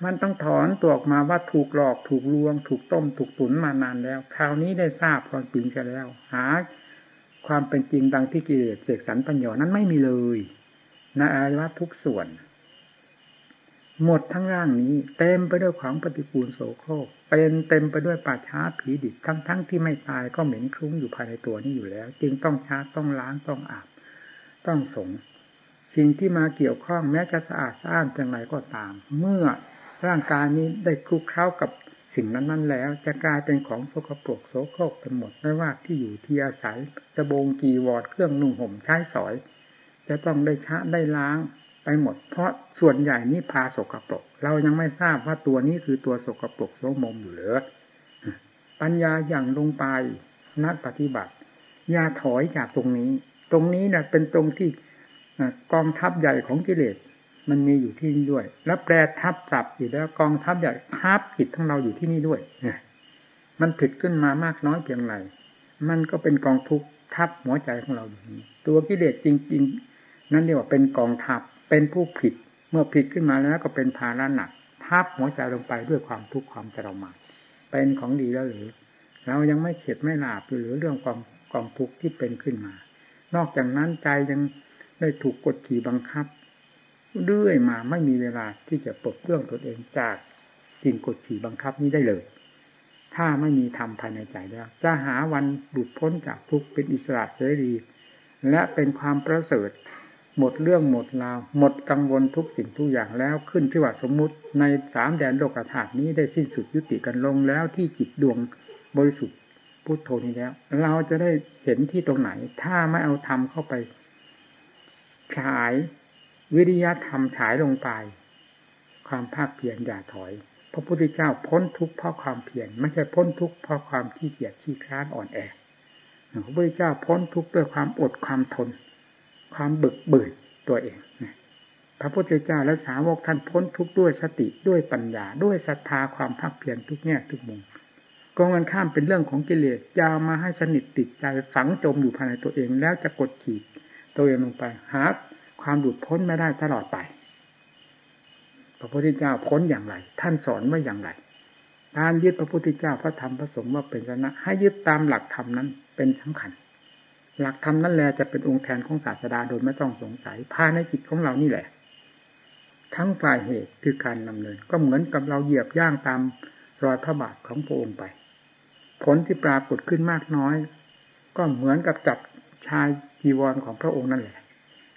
มันต้องถอนตัวออกมาว่าถูกหลอกถูกลวง ถูกต้ม ถูกตุนมานานแล้ว คราวนี้ได้ทราบความจริงกันแล้ว หา ความเป็นจริงดังที่กิเลสเสกสรรปัญญานั้นไม่มีเลยในอวัยวะทุกส่วน หมดทั้งร่างนี้ เต็มไปด้วยของปฏิกูลโสโครกเป็นเต็มไปด้วยป่าช้าผีดิบทั้งทั้งที่ไม่ตายก็เหม็นคลุ้งอยู่ภายในตัวนี้อยู่แล้ว จึงต้องชาต้องล้างต้องอาบ ต้องสง สิ่งที่มาเกี่ยวข้องแม้จะสะอาดสะอ้านเพียงไรก็ตาม เมื่อร่างกายนี้ได้คลุกเคล้ากับ สิ่งนั้นๆ แล้วจะกลายเป็นของโสกปรกโสโครกไปหมดไม่ว่าที่อยู่ที่อาศัยจะบงกีวอดเครื่องนุ่งห่มใช้สอย จะต้องได้ชะได้ล้างไปหมด เพราะส่วนใหญ่นี่พาสกปรก เรายังไม่ทราบว่าตัวนี้คือตัวสกปรกโสมมอยู่หรือปัญญาอย่างลงไปนักปฏิบัติอย่าถอยจากตรงนี้ ตรงนี้นะเป็นตรงที่กองทัพใหญ่ของกิเลส มันมีอยู่ที่นี่ด้วย แล้วแปรทับจับอยู่แล้วกองทัพใหญ่ทับจิตของเราอยู่ที่นี่ด้วยเนมันผิดขึ้นมามากน้อยเพียงไรมันก็เป็นกองทุกทับหัวใจของเราอยู่นี้ตัวกิเลสจริง ๆ นั่นเรียกว่าเป็นกองทัพเป็นผู้ผิด เมื่อผิดขึ้นมาแล้วก็เป็นภาระหนักทับหัวใจลงไปด้วยความทุกข์ความทรมานเป็นของดีแล้วหรือ เรายังไม่เข็ดไม่หลาบหรือเรื่องความกองทุกข์ที่เป็นขึ้นมา นอกจากนั้นใจยังได้ถูกกดขี่บังคับ เรื่อยมาไม่มีเวลาที่จะปลดเรื่องตนเองจากสิ่งกดขี่บังคับนี้ได้เลย ถ้าไม่มีธรรมภายในใจแล้วจะหาวันหลุดพ้นจากทุกข์เป็นอิสระเสรีและเป็นความประเสริฐหมดเรื่องหมดราว หมดกังวลทุกสิ่งทุกอย่างแล้วขึ้นที่ว่าสมมุติในสามแดนโลกธาตุนี้ได้สิ้นสุดยุติกันลงแล้วที่จิตดวงบริสุทธิ์พุทโธนี้แล้ว เราจะได้เห็นที่ตรงไหน ถ้าไม่เอาธรรมเข้าไปฉาย วิริยะธรรมฉายลงไป ความภาคเพียรอย่าถอย พระพุทธเจ้าพ้นทุกข์เพราะความเพียรไม่ใช่พ้นทุกข์เพราะความขี้เกียจขี้คร้านอ่อนแอพระพุทธเจ้าพ้นทุกข์ด้วยความอดความทน ความบึกบืนตัวเองพระพุทธเจ้าและสาวกท่านพ้นทุกข์ด้วยสติด้วยปัญญา ด้วยศรัทธาความภาคเพียรทุกแง่ทุกมุมกองกันข้ามเป็นเรื่องของกิเลสยามาให้สนิทติดใจฝังจมอยู่ภายในตัวเอง แล้วจะกดขี่ตัวเองลงไป หา ความหลุดพ้นไม่ได้ตลอดไป พระพุทธเจ้าพ้นอย่างไร ท่านสอนว่าอย่างไรการยึดพระพุทธเจ้าพระธรรมพระสงฆ์ว่าเป็นชนะ ให้ยึดตามหลักธรรมนั้นเป็นสำคัญ หลักธรรมนั่นแหละจะเป็นองค์แทนของศาสดาโดยไม่ต้องสงสัยภายในจิตของเรานี่แหละ ทั้งฝ่ายเหตุคือการนำเนิน ก็เหมือนกับเราเหยียบย่างตามรอยพระบาทของพระองค์ไป ผลที่ปรากฏขึ้นมากน้อย ก็เหมือนกับจับชายจีวรของพระองค์นั่นแหละ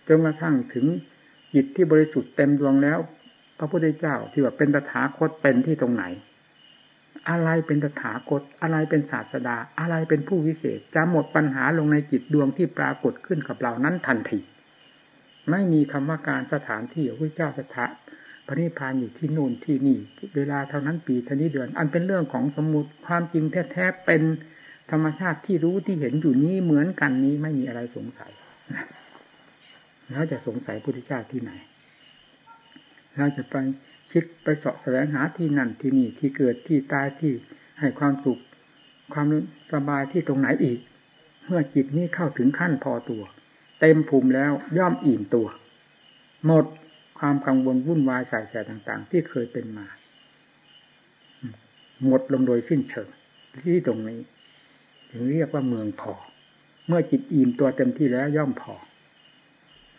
จนกระทั่งถึงจิตที่บริสุทธิ์เต็มดวงแล้ว พระพุทธเจ้าที่ว่าเป็นตถาคตเป็นที่ตรงไหน อะไรเป็นตถาคต อะไรเป็นศาสดา อะไรเป็นผู้วิเศษ จะหมดปัญหาลงในจิตดวงที่ปรากฏขึ้นกับเรานั้นทันทีไม่มีคำว่าการสถานที่พระเจ้าสถาพระนิพพานอยู่ที่นู่นที่นี่ เวลาเท่านั้นปีเท่านี้เดือน อันเป็นเรื่องของสมมติความจริงแท้ๆเป็นธรรมชาติที่รู้ที่เห็นอยู่นี้เหมือนกันนี้ไม่มีอะไรสงสัย แล้วจะสงสัยพุทธเจ้าที่ไหนเราจะไปคิดไปเสาะแสวงหาที่นั่นที่นี่ที่เกิดที่ตายที่ให้ความสุขความสบายที่ตรงไหนอีก เมื่อจิตนี้เข้าถึงขั้นพอตัว เต็มภูมิแล้วย่อมอิ่มตัว หมดความกังวลวุ่นวายใส่แสต่างๆ ที่เคยเป็นมา หมดลงโดยสิ้นเชิงที่ตรงนี้ ถึงเรียกว่าเมืองพอ เมื่อจิตอิ่มตัวเต็มที่แล้วย่อมพอ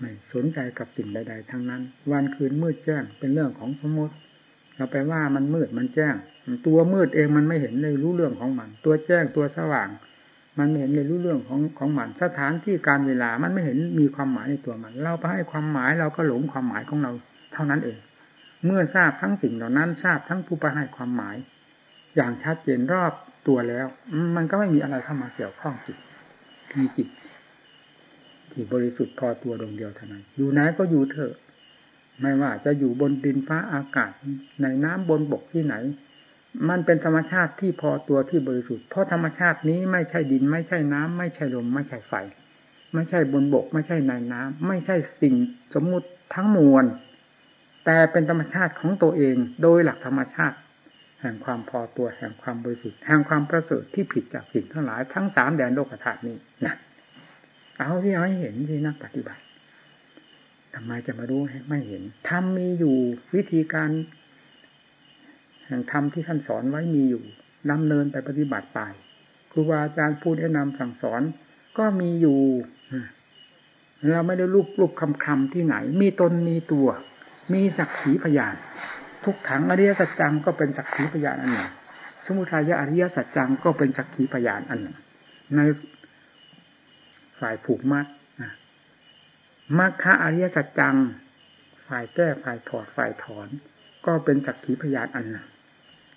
ไม่สนใจกับสิ่งใด ๆทั้งนั้น วันคืนมืดแจ้งเป็นเรื่องของสมมติ เราไปว่ามันมืดมันแจ้ง ตัวมืดเองมันไม่เห็นเลยรู้เรื่องของมัน ตัวแจ้งตัวสว่าง มันไม่เห็นเลยรู้เรื่องของของมันสถานที่การเวลามันไม่เห็นมีความหมายในตัวมัน เราไปให้ความหมายเราก็หลงความหมายของเรา เท่านั้นเอง เมื่อทราบทั้งสิ่งเหล่านั้น ทราบทั้งผู้ไปให้ความหมาย อย่างชัดเจนรอบตัวแล้ว มันก็ไม่มีอะไรเข้ามาเกี่ยวข้องจิตมีจิต ที่บริสุทธิ์พอตัวดวงเดียวเท่านั้นอยู่ไหนก็อยู่เถอะ ไม่ว่าจะอยู่บนดินฟ้าอากาศในน้ำบนบกที่ไหน มันเป็นธรรมชาติที่พอตัวที่บริสุทธิ์เพราะธรรมชาตินี้ไม่ใช่ดิน ไม่ใช่น้ำไม่ใช่ลมไม่ใช่ไฟ ไม่ใช่บนบก ไม่ใช่ในน้ำไม่ใช่สิ่งสมมุติทั้งมวลแต่เป็นธรรมชาติของตัวเองโดยหลักธรรมชาติ แห่งความพอตัวแห่งความบริสุทธิ์แห่งความประเสริฐที่ผิดจากสิ่งทั้งหลายทั้งสามแดนโลกธาตุนี้นะ เอาที่เอาให้เห็นที่นักปฏิบัติทำไมจะมารู้ไม่เห็นทำมีอยู่วิธีการแห่งธรรมที่ท่านสอนไว้มีอยู่ดำเนินไปปฏิบัติไปครูบาอาจารย์พูดแนะนำสั่งสอน ก็มีอยู่เราไม่ได้รูปรูปคำคำที่ไหน มีตนมีตัว มีสักขีพยาน ทุกขังอริยสัจจังก็เป็นสักขีพยานอันหนึ่งสมุทัยอริยสัจจังก็เป็นสักขีพยานอันหนึ่งใน ฝ่ายผูกมัดมัคคะอริยสัจจัง ฝ่ายแก้ฝ่ายถอดฝ่ายถอน ก็เป็นสักขีพยานอันหนึ่ง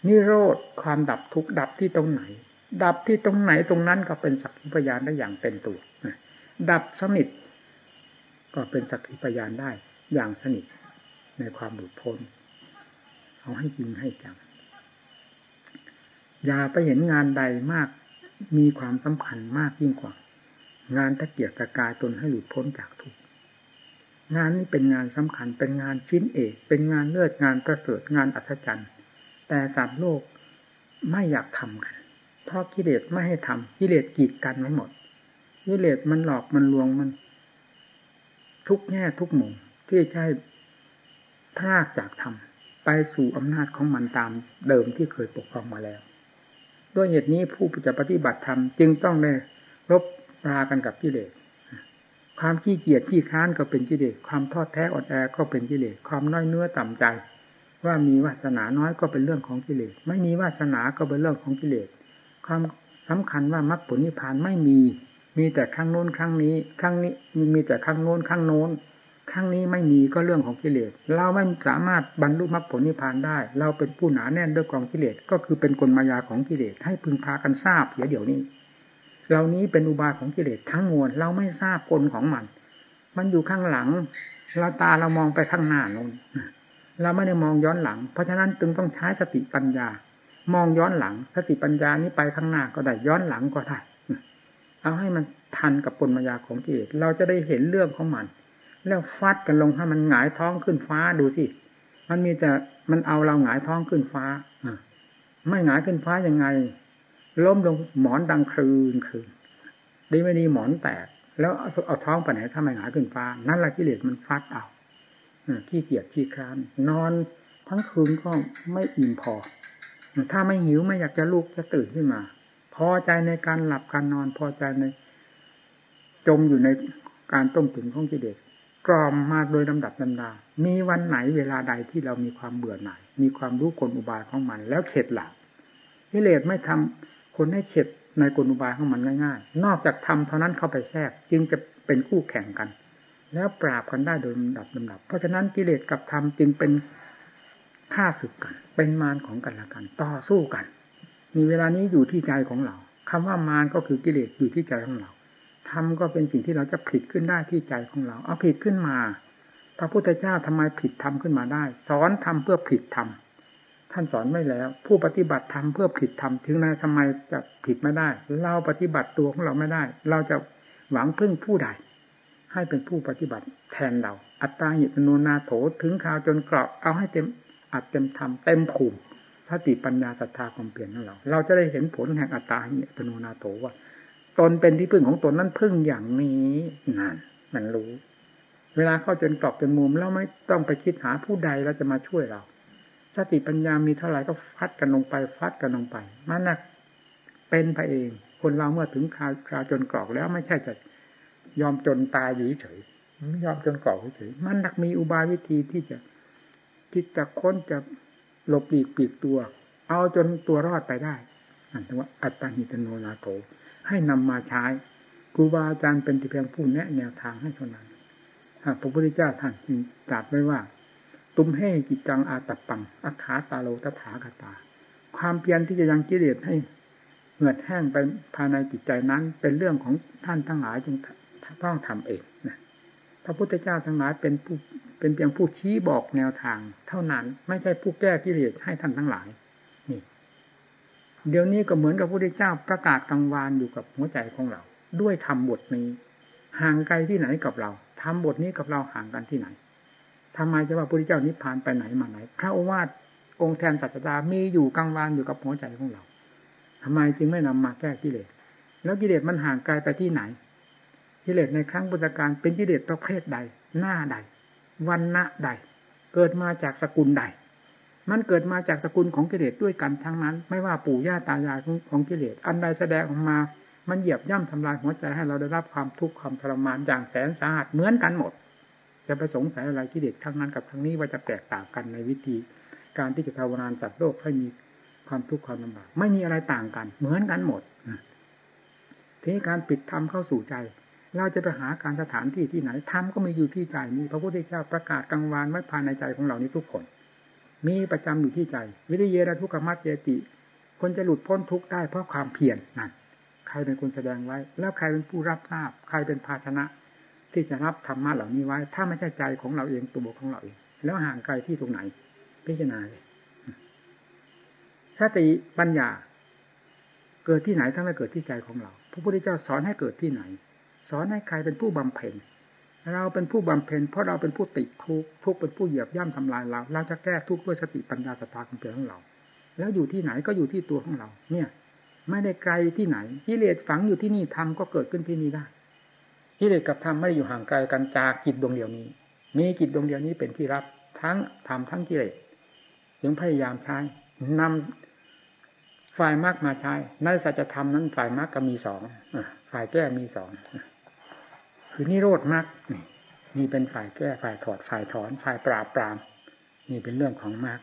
นิโรธความดับทุกดับที่ตรงไหน ดับที่ตรงไหนตรงนั้นก็เป็นสักขีพยานได้อย่างเป็นตัวดับสนิท ก็เป็นสักขีพยานได้อย่างสนิทในความหลุดพ้นเอาให้จริงให้จังอย่าไปเห็นงานใดมากมีความสำคัญมากยิ่งกว่า งานตะเกียกตะกายตนให้หลุดพ้นจากทุกข์งานนี้เป็นงานสำคัญเป็นงานชิ้นเอกเป็นงานเลิศงานประเสริฐงานอัศจรรย์ แต่สัตว์โลกไม่อยากทำกัน เพราะกิเลสไม่ให้ทำกิเลสกีดกันไว้หมดกิเลสมันหลอกมันลวงมัน ทุกแง่ทุกมุมที่ให้พลากจากธรรมไปสู่อำนาจของมันตามเดิมที่เคยปกครองมาแล้ว ด้วยเหตุนี้ผู้จะปฏิบัติธรรมจึงต้องได้รบ รากันกับกิเลสความขี้เกียจขี้ค้านก็เป็นกิเลสความทอดแท้อดแอก็เป็นกิเลสความน้อยเนื้อต่ำใจ ว่ามีวาสนาน้อยก็เป็นเรื่องของกิเลสไม่มีวาสนาก็เป็นเรื่องของกิเลสความสำคัญว่ามรรคผลนิพพานไม่มี มีแต่ครั้งโน้นครั้งนี้ครั้งนี้มีแต่ครั้งโน้นครั้งโน้นครั้งนี้ไม่มีก็เรื่องของกิเลส เราไม่สามารถบรรลุมรรคผลนิพพานได้ เราเป็นผู้หนาแน่นด้วยกองกิเลสก็คือเป็นกลมายาของกิเลสให้พึงพากันทราบเดี๋ยวเดี๋ยวนี้ เหล่านี้เป็นอุบายของกิเลสทั้งมวลเราไม่ทราบกลของมัน มันอยู่ข้างหลัง เราตาเรามองไปข้างหน้านู้นเราไม่ได้มองย้อนหลัง เพราะฉะนั้นจึงต้องใช้สติปัญญา มองย้อนหลัง สติปัญญานี้ไปข้างหน้าก็ได้ย้อนหลังก็ได้เอาให้มันทันกับปนมายาของกิเลสเราจะได้เห็นเรื่องของมัน แล้วฟัดกันลงให้มันหงายท้องขึ้นฟ้าดูสิมันมีแต่มันเอาเราหงายท้องขึ้นฟ้าอไม่หงายขึ้นฟ้ายังไง ล้มลงหมอนดังคลืนคืนดีไม่ดีหมอนแตก แล้วเอาท้องไปไหนถ้าไมหาขึ้นฟ้า นั่นแหละกิเลสมันฟัดเอาขี้เกียจขี้คร้านนอนทั้งคืนก็ไม่อิ่มพอ ถ้าไม่หิวไม่อยากจะลุกจะตื่นขึ้นมา พอใจในการหลับการนอนพอใจในจมอยู่ในการต้มตุ๋นของกิเลสกรอมมาโดยลำดับลำดา มีวันไหนเวลาใดที่เรามีความเบื่อหน่าย มีความรู้กลอุบายของมัน แล้วเข็ดหลับกิเลสไม่ทำ คนให้เข็ดในกลอุบายของมันง่ายๆ นอกจากทำเท่านั้นเข้าไปแทรกจึงจะเป็นคู่แข่งกัน แล้วปราบกันได้โดยลำดับลำดับ เพราะฉะนั้นกิเลสกับธรรมจึงเป็นฆ่าศึกกัน เป็นมารของกันและกัน ต่อสู้กัน มีเวลานี้อยู่ที่ใจของเราคำว่ามารก็คือกิเลสอยู่ที่ใจของเราธรรมก็เป็นสิ่งที่เราจะผิดขึ้นได้ที่ใจของเรา เอาผิดขึ้นมา พระพุทธเจ้าทำไมผิดธรรมขึ้นมาได้ สอนธรรมเพื่อผิดธรรม ท่านสอนไว้แล้ว ผู้ปฏิบัติธรรมเพื่อผิดธรรมถึงนั้นทำไมจะผิดไม่ได้ เราปฏิบัติตัวของเราไม่ได้ เราจะหวังพึ่งผู้ใด ให้เป็นผู้ปฏิบัติแทนเรา อัตตาหิตโนนาโถถึงข่าวจนกรอบเอาให้เต็มอัดเต็มธรรมเต็มภูมิสติปัญญาศรัทธาความเปลี่ยนของเรา เราจะได้เห็นผลแห่งอัตตาหิตโนนาโถว่า ตนเป็นที่พึ่งของตนนั้นพึ่งอย่างนี้นั่นมันรู้ เวลาเข้าจนกรอบจนมุมเราไม่ต้องไปคิดหาผู้ใดแล้วจะมาช่วยเรา สติปัญญามีเท่าไหร่ก็ฟัดกันลงไปฟัดกันลงไปมันนักเป็นไปเอง คนเราเมื่อถึงคราวคราวจนกรอกแล้วไม่ใช่จะยอมจนตายอยู่เฉยไม่ยอมจนกรอกเฉยมันนักมีอุบายวิธีที่จะคิดจะค้นจะหลบหลีกปีกตัว เอาจนตัวรอดไปได้อันว่าอัตตาหิตโนนาโถให้นำมาใช้ครูบาอาจารย์เป็นแต่เพียงผู้แนะแนวทางให้เท่านั้นพระพุทธเจ้าท่านจึงตรัสไว้ว่า ตุมให้กิจังอาตับปังอาขาตาโลตถาคตา ความเพียรที่จะยังกิเลสให้เหงื่อแห้งไปภายในจิตใจนั้นเป็นเรื่องของท่านทั้งหลายจึงต้องทำเองนะพระพุทธเจ้าทั้งหลายเป็นผู้เป็นเพียงผู้ชี้บอกแนวทาง เท่านั้นไม่ใช่ผู้แก้กิเลสให้ท่านทั้งหลายนี่เดี๋ยวนี้ก็เหมือนกับพระพุทธเจ้าประกาศกลางวานอยู่กับหัวใจของเรา ด้วยทำบทนี้ ห่างไกลที่ไหนกับเราทำบทนี้กับเราห่างกันที่ไหน ทำไมจะว่าพระพุทธเจ้านิพพานไปไหนมาไหน พระโอวาทองค์แทนศาสดามีอยู่กลางวานอยู่กับหัวใจของเราทำไมจึงไม่นำมาแก้กิเลส แล้วกิเลสมันห่างไกลไปที่ไหน กิเลสในครั้งพุทธกาลเป็นกิเลสประเภทใด หน้าใด วันณะใด เกิดมาจากสกุลใด มันเกิดมาจากสกุลของกิเลสด้วยกันทั้งนั้น ไม่ว่าปู่ย่าตายายของของกิเลส อันใดแสดงออกมา มันเหยียบย่ำทำลายหัวใจให้เราได้รับความทุกข์ความทรมานอย่างแสนสาหัสเหมือนกันหมด จะไปสงสัยอะไรที่เด็กทั้งนั้นกับทั้งนี้ว่าจะแตกต่างกันในวิธี การที่จะภาวนาจัดโลกให้มีความทุกข์ความลำบากไม่มีอะไรต่างกัน เหมือนกันหมดทีนี้การปิดธรรมเข้าสู่ใจ เราจะไปหาการสถานที่ที่ไหนธรรมก็มีอยู่ที่ใจนี้พระพุทธเจ้าประกาศกลางวานไว้ภายในใจของเรานี้ทุกคน มีประจำอยู่ที่ใจ วิริยะทุกขมัตเยติ คนจะหลุดพ้นทุกข์ได้เพราะความเพียรนั่นใครเป็นคนแสดงไว้ แล้วใครเป็นผู้รับทราบ ใครเป็นภาชนะ ที่จะรับธรรมะเหล่านี้ไว้ ถ้าไม่ใช่ใจของเราเองตัวบุคของเราเอง แล้วห่างไกลที่ตรงไหน พิจารณาเลยสติปัญญา เกิดที่ไหนถ้าไม่เกิดที่ใจของเรา พระพุทธเจ้าสอนให้เกิดที่ไหน สอนให้ใครเป็นผู้บำเพ็ญเราเป็นผู้บำเพ็ญเพราะเราเป็นผู้ติดทุกทุกเป็นผู้เหยียบย่ำทำลายเรา เราจะแก้ทุกด้วยสติปัญญาสตาความเพียรของเรา แล้วอยู่ที่ไหนก็อยู่ที่ตัวของเรา เนี่ย ไม่ได้ไกลที่ไหนกิเลสฝังอยู่ที่นี่ธรรมก็เกิดขึ้นที่นี่ได้ กิเลสกับธรรมไม่ได้อยู่ห่างไกลกันจากจิตดวงเดียวนี้ มีจิตดวงเดียวนี้เป็นที่รับทั้งธรรมทั้งกิเลสจึงพยายามใช้นำฝ่ายมากมาใช้ในสัจธรรมนั้นฝ่ายมากก็มีสองฝ่ายแก้มีสองคือนิโรธมากนี่นี่เป็นฝ่ายแก้ฝ่ายถอดฝ่ายถอนฝ่ายปราบปราม นี่เป็นเรื่องของมาก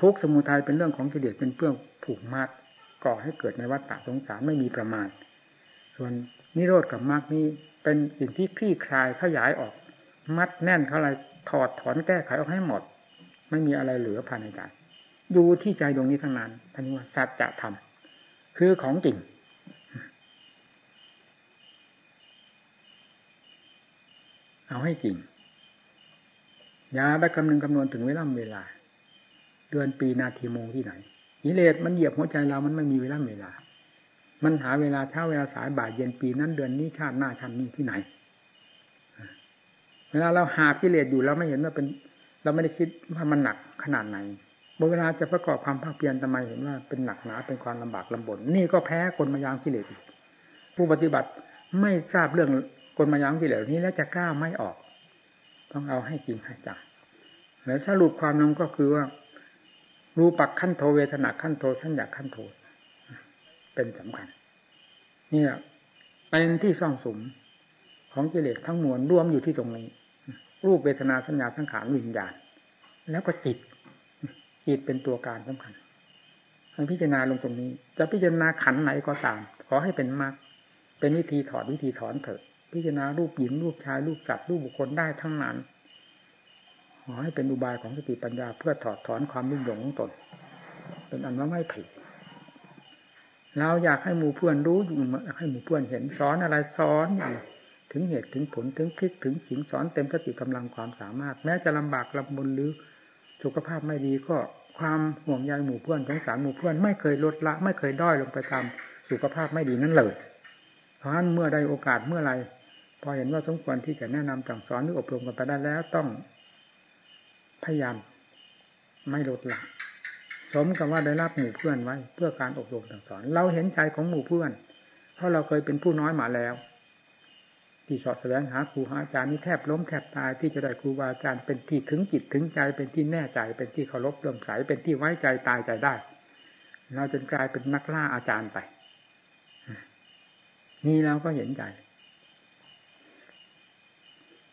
ทุกสมุทัยเป็นเรื่องของกิเลสเป็นเพื่องผูกมากก่อให้เกิดในวัฏฏะสงสารไม่มีประมาณส่วนนิโรธกับมากนี้ เป็นสิ่งที่คลี่คลายขยายออก มัดแน่นเท่าไรถอดถอนแก้ไขออกให้หมด ไม่มีอะไรเหลือภายในใจอยู่ที่ใจดวงนี้ทั้งนั้นท่านว่าสัจธรรมคือของจริงเอาให้จริงอย่าไปคำนึงคำนวณถึงเวลาเวลา เดือนปีนาทีโมงที่ไหนนิเลศมันเหยียบหัวใจเรามันไม่มีเวลาเวลา มันหาเวลาเช้าเวลาสายบ่ายเย็นปีนั้นเดือนนี้ชาติหน้าชาตินี้ที่ไหนเวลาเราหากิเลสอยู่เราไม่เห็นว่าเป็น เราไม่ได้คิดว่ามันหนักขนาดไหนเวลาจะประกอบความภาคเพียรทำไมเห็นว่าเป็นหนักหนาเป็นความลำบากลำบน นี่ก็แพ้คนมายางกิเลสผู้ปฏิบัติไม่ทราบเรื่องคนมายังกิเลสนี้แล้วจะกล้าไม่ออก ต้องเอาให้จริงให้จังแล้วสรุปความนั้นก็คือว่ารูปักขั้นโทเวทนาขั้นโทสัญญาขั้นโท เป็นสำคัญเนี่ยเป็นที่ซ่องสมของกิเลสทั้งมวลรวมอยู่ที่ตรงนี้ รูปเวทนาสัญญาสังขารวิญญาณ แล้วก็จิต จิตเป็นตัวการสำคัญให้พิจารณาลงตรงนี้ จะพิจารณาขันไหนก็ตาม ขอให้เป็นมรรคเป็นวิธีถอดวิธีถอนเถิดพิจารณารูปหญิงรูปชายรูปจับรูปบุคคลได้ทั้งนั้น ขอให้เป็นอุบายของสติปัญญาเพื่อถอดถอนความรุ่งหลงของตน เป็นอันว่าไม่ผิด เราอยากให้หมู่เพื่อนรู้อยู่อยากให้หมู่เพื่อนเห็นสอนอะไรสอนอย่างถึงเหตุถึงผลถึงพลิกถึงสิงสอนเต็มสติกำลังความสามารถ แม้จะลำบากลำบนหรือสุขภาพไม่ดีก็ความห่วงใยหมู่เพื่อนสงสารหมู่เพื่อนไม่เคยลดละ ไม่เคยด้อยลงไปตามสุขภาพไม่ดีนั่นเลย เพราะฉะนั้นเมื่อได้โอกาสเมื่อไรพอเห็นว่าสมควรที่จะแนะนำสั่งสอนหรืออบรมกันไปได้แล้วต้องพยายามไม่ลดละ สมกับว่าได้รับหมู่เพื่อนไว้ เพื่อการอบรมสั่งสอน เราเห็นใจของหมู่เพื่อน เพราะเราเคยเป็นผู้น้อยมาแล้ว ที่สอดแสวงหาครูหาอาจารย์นี่แทบล้มแทบตายที่จะได้ครูบาอาจารย์เป็นที่ถึงจิตถึงใจเป็นที่แน่ใจเป็นที่เคารพเลื่อมใสเป็นที่ไว้ใจตายใจได้ เราจนกลายเป็นนักล่าอาจารย์ไป นี่เราก็เห็นใจ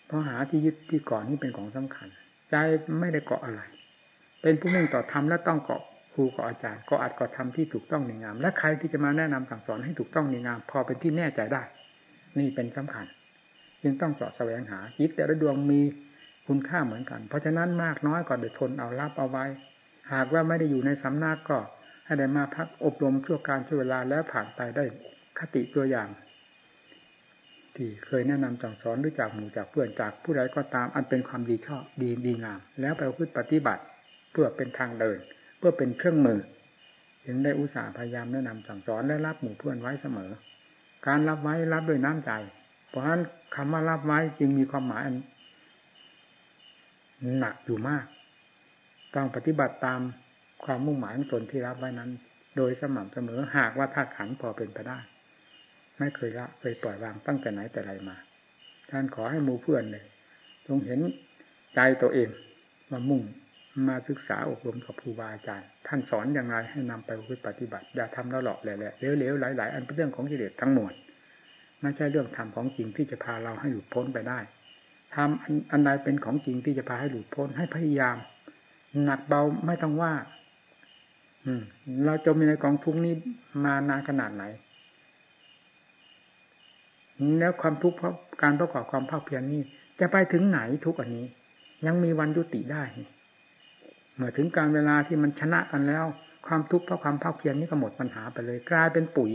เพราะหาที่ยึดที่กาะนี่เป็นของสำคัญ ใจไม่ได้เกาะอะไร เป็นผู้มุ่งต่อธรรมและต้องเกาะครูเกาะอาจารย์กาะอัดเกาะธรรมที่ถูกต้องในงาม และใครที่จะมาแนะนำสั่งสอนให้ถูกต้องในงาม พอเป็นที่แน่ใจได้ นี่เป็นสำคัญ จึงต้องเจาะแสวงหาจิตแต่ละดวงมีคุณค่าเหมือนกัน เพราะฉะนั้นมากน้อยก็เดือดทนเอารับเอาไว้ หากว่าไม่ได้อยู่ในสำนักก็ให้ได้มาพักอบรมชั่วการชั่วเวลาแล้วผ่านไปได้คติตัวอย่าง ที่เคยแนะนำสั่งสอนหรือจากหมู่จากเพื่อนจากผู้ใดก็ตามอันเป็นความดีชอบดีดีงาม แล้วไปพึ่งปฏิบัติ เพื่อเป็นทางเดิน เพื่อเป็นเครื่องมือยังได้อุตส่าห์พยายามแนะนำสั่งสอนและรับหมู่เพื่อนไว้เสมอ การรับไว้รับด้วยน้ำใจ เพราะฉะนั้นคำว่ารับไว้จึงมีความหมายหนักอยู่มาก ต้องปฏิบัติตามความมุ่งหมายของตนที่รับไว้นั้น โดยสม่ำเสมอหากว่าธาขันพอเป็นไปได้ ไม่เคยละเคยปล่อยวางตั้งแต่ไหนแต่ไรมา ท่านขอให้หมู่เพื่อนเลยจงเห็นใจตัวเองมามุ่ง มาศึกษาอบรมกับครูบาอาจารย์ ท่านสอนอย่างไรให้นำไปปฏิบัติ อย่าทำแล้วหลอกแหละเลี้ยวๆหลาย ๆ อันเป็นเรื่องของกิเลสทั้งหมดไม่ใช่เรื่องธรรมของจริงที่จะพาเราให้หลุดพ้นไปได้ทำอันใดเป็นของจริงที่จะพาให้หลุดพ้นให้พยายาม หนักเบาไม่ต้องว่า อืม เราจมอยู่ในกองทุกนี้มานานขนาดไหน แล้วความทุกข์เพราะการประกอบความภาคเพียรนี้จะไปถึงไหนทุกอันนี้ ยังมีวันยุติได้ เมื่อถึงการเวลาที่มันชนะกันแล้ว ความทุกข์เพราะความภาคเพียรนี้ก็หมดปัญหาไปเลย กลายเป็นปุ๋ย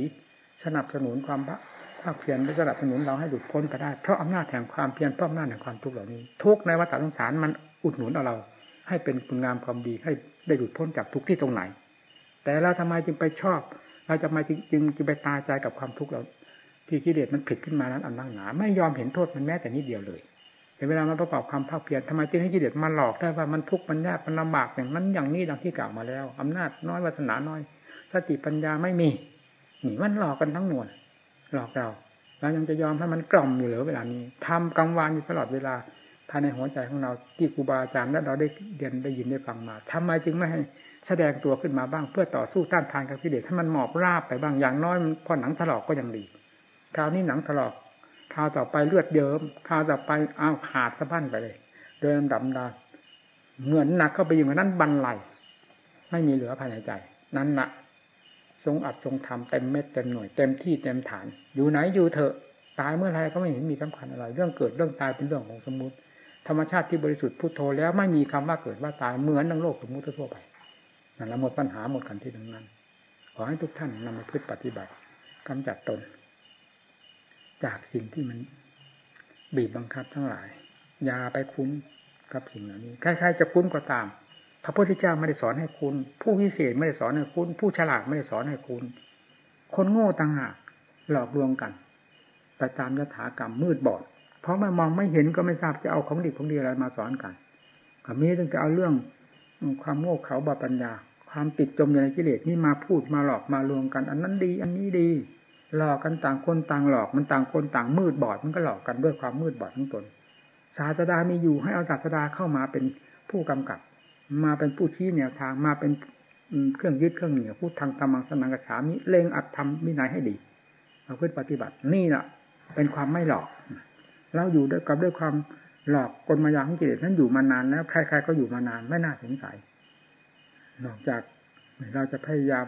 สนับสนุนความภาคเพียรและสนับสนุนเราให้หลุดพ้นไปได้เพราะอำนาจแห่งความเพียรเพราะอำนาจแห่งความทุกข์เหล่านี้ ทุกในวัฏสงสารมันอุดหนุนเอาเรา ให้เป็นคุณงามความดีให้ได้หลุดพ้นจากทุกข์ที่ตรงไหน แต่เราทำไมจึงไปชอบ เราจะมาจึงจึงไปตาใจกับความทุกข์เราทที่กิเลสมันผิดขึ้นมานั้นอันนั่งหนาไม่ยอมเห็นโทษมันแม้แต่นิดเดียวเลย แต่เวลามันประกอบความภาคเพียรทำไมจึงให้กิเลสมาหลอกได้ว่ามันทุกข์มันยากมันลำบากอย่างนั้นอย่างนี้ดังที่กล่าวมาแล้วอำนาจน้อยวาสนาน้อย สติปัญญาไม่มีนี่มันหลอกกันทั้งมวลหลอกเราเรายังจะยอมให้มันกล่อมอยู่เหรือเวลานี้ทำกลางวันอยู่ตลอดเวลาภายในหัวใจของเราที่ครูบาอาจารย์และเราได้เรียนได้ยินได้ฟังมาทำไมจึงไม่ให้แสดงตัวขึ้นมาบ้างเพื่อต่อสู้ต้านทานกับกิเลสให้มันหมอบราบไปบ้างอย่างน้อยมันพอหนังถลอกก็ยังดีคราวนี้หนังถลอก คราวต่อไปเลือดเยิ้มคราวต่อไปอ้าวขาดสะบั้นไปเลยเดินดำดาเหมือนหนักเข้าไปอยู่ในนั้นบันไหลไม่มีเหลือภายในใจ นั่นละทรงอัดทรงทำเต็มเม็ดเต็มหน่วยเต็มที่เต็มฐาน อยู่ไหนอยู่เถอะตายเมื่อไรก็ไม่เห็นมีสำคัญอะไร เรื่องเกิดเรื่องตายเป็นเรื่องของสมมุติ ธรรมชาติที่บริสุทธิ์พุทโธแล้วไม่มีคำว่าเกิดว่าตายเหมือนในโลกสมมุติทั่วไปนั่นละหมดปัญหาหมดกันที่ตรงนั้น ขอให้ทุกท่านนำมาพึ่ปฏิบัติกำจัดตน จากสิ่งที่มันบีบบังคับทั้งหลาย อย่าไปคุ้นกับสิ่งเหล่านี้ ใครๆจะคุ้นก็ตาม พระพุทธเจ้าไม่ได้สอนให้คุณผู้พิเศษไม่ได้สอนให้คุณผู้ฉลาดไม่ได้สอนให้คุณคนโง่ต่างหากหลอกลวงกันไปตามยถากรรมมืดบอด เพราะมันมองไม่เห็นก็ไม่ทราบจะเอาของดีของดีอะไรมาสอนกันก็มีต้องจะเอาเรื่องความโง่เขลาบาปัญญา ความติดจมอยู่ในกิเลสนี่มาพูดมาหลอกมาลวงกัน อันนั้นดี อันนี้ดี หลอกกันต่างคนต่างหลอกมันต่างคนต่างมืดบอดมันก็หลอกกันด้วยความมืดบอดของตน ศาสดามีอยู่ให้เอาศาสดาเข้ามาเป็นผู้กำกับ มาเป็นผู้ชี้แนวทางมาเป็นเครื่องยึดเครื่องเหนี่ยวพูดทางธรรมังสนังกระฉามิเล็งอัดทำมินัยให้ดีเอาขึ้นปฏิบัตินี่แหละเป็นความไม่หลอก เราอยู่ด้วยกับด้วยความหลอกกลมายาของกิเลสนั้นอยู่มานานแล้วใครๆก็อยู่มานานไม่น่าสงสัยนอกจากเราจะพยายาม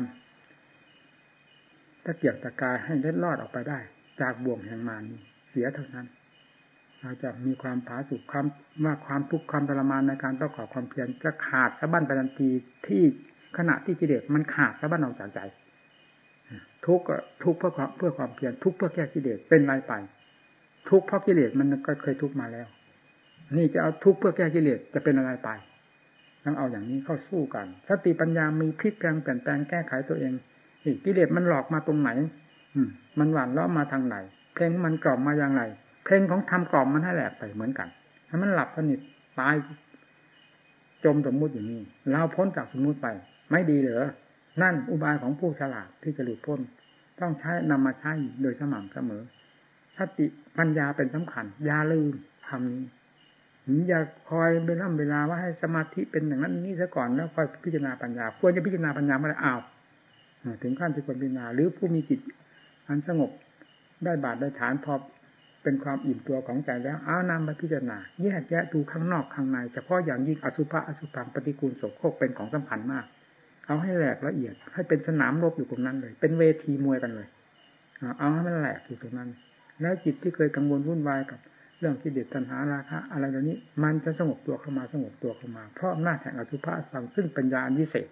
ตะเกียกตะกายให้เล็ดลอดออกไปได้ จากบ่วงแห่งมารนี้เสียเท่านั้นเราจะมีความผาสุกความว่าความทุกข์ความทรมานในการประกอบความเพียรจะขาดสะบั้นไปทันทีที่ขณะที่กิเลสมันขาดสะบั้นออกจากใจ ทุกข์ทุกข์เพื่อความเพื่อความเพียรทุกข์เพื่อแก้กิเลสเป็นไรไปทุกข์เพราะกิเลสมันก็เคยทุกข์มาแล้ว นี่จะเอาทุกข์เพื่อแก้กิเลสจะเป็นอะไรไปต้องเอาอย่างนี้เข้าสู้กันสติปัญญามีพลิกแปลงเปลี่ยนแปลงแก้ไขตัวเอง กิเลสมันหลอกมาตรงไหน อืมมันหวานล้อมมาทางไหน เพลงมันกล่อมมาอย่างไร เพลงของทำกล่อมมันให้แหลกไปเหมือนกัน ให้มันหลับสนิทตาย จมสมมุติอย่างนี้ เราพ้นจากสมมุติไป ไม่ดีเหรอ นั่นอุบายของผู้ฉลาดที่จะหลุดพ้น ต้องใช้นำมาใช้โดยสม่ำเสมอสติปัญญาเป็นสำคัญ อย่าลืมคำนี้อย่าคอยเวลาเวลาว่าให้สมาธิเป็นอย่างนั้นนี่ซะก่อนแล้วค่อยพิจารณาปัญญาควรจะพิจารณาปัญญาเมื่อไรอ้าว ถึงขั้นที่ควรพิจารณาหรือผู้มีจิตอันสงบได้บาดได้ฐานพอเป็นความอิ่มตัวของใจแล้วเอานำไปพิจารณา แยกแยะดูข้างนอกข้างในเฉพาะอย่างยิ่งอสุภะอสุพังปฏิกูลโสโครกเป็นของสำคัญมาก เอาให้แหลกละเอียด ให้เป็นสนามรบอยู่ตรงนั้นเลย เป็นเวทีมวยกันเลยเอาให้มันแหลกอยู่ตรงนั้น แล้วจิตที่เคยกังวลวุ่นวายกับ เรื่องที่เด็ดตัณหาราคะอะไรเหล่านี้ มันจะสงบตัวเข้ามาสงบตัวเข้ามาเพราะอำนาจแห่งอสุภะสังซึ่งป็นญาณวิเศษ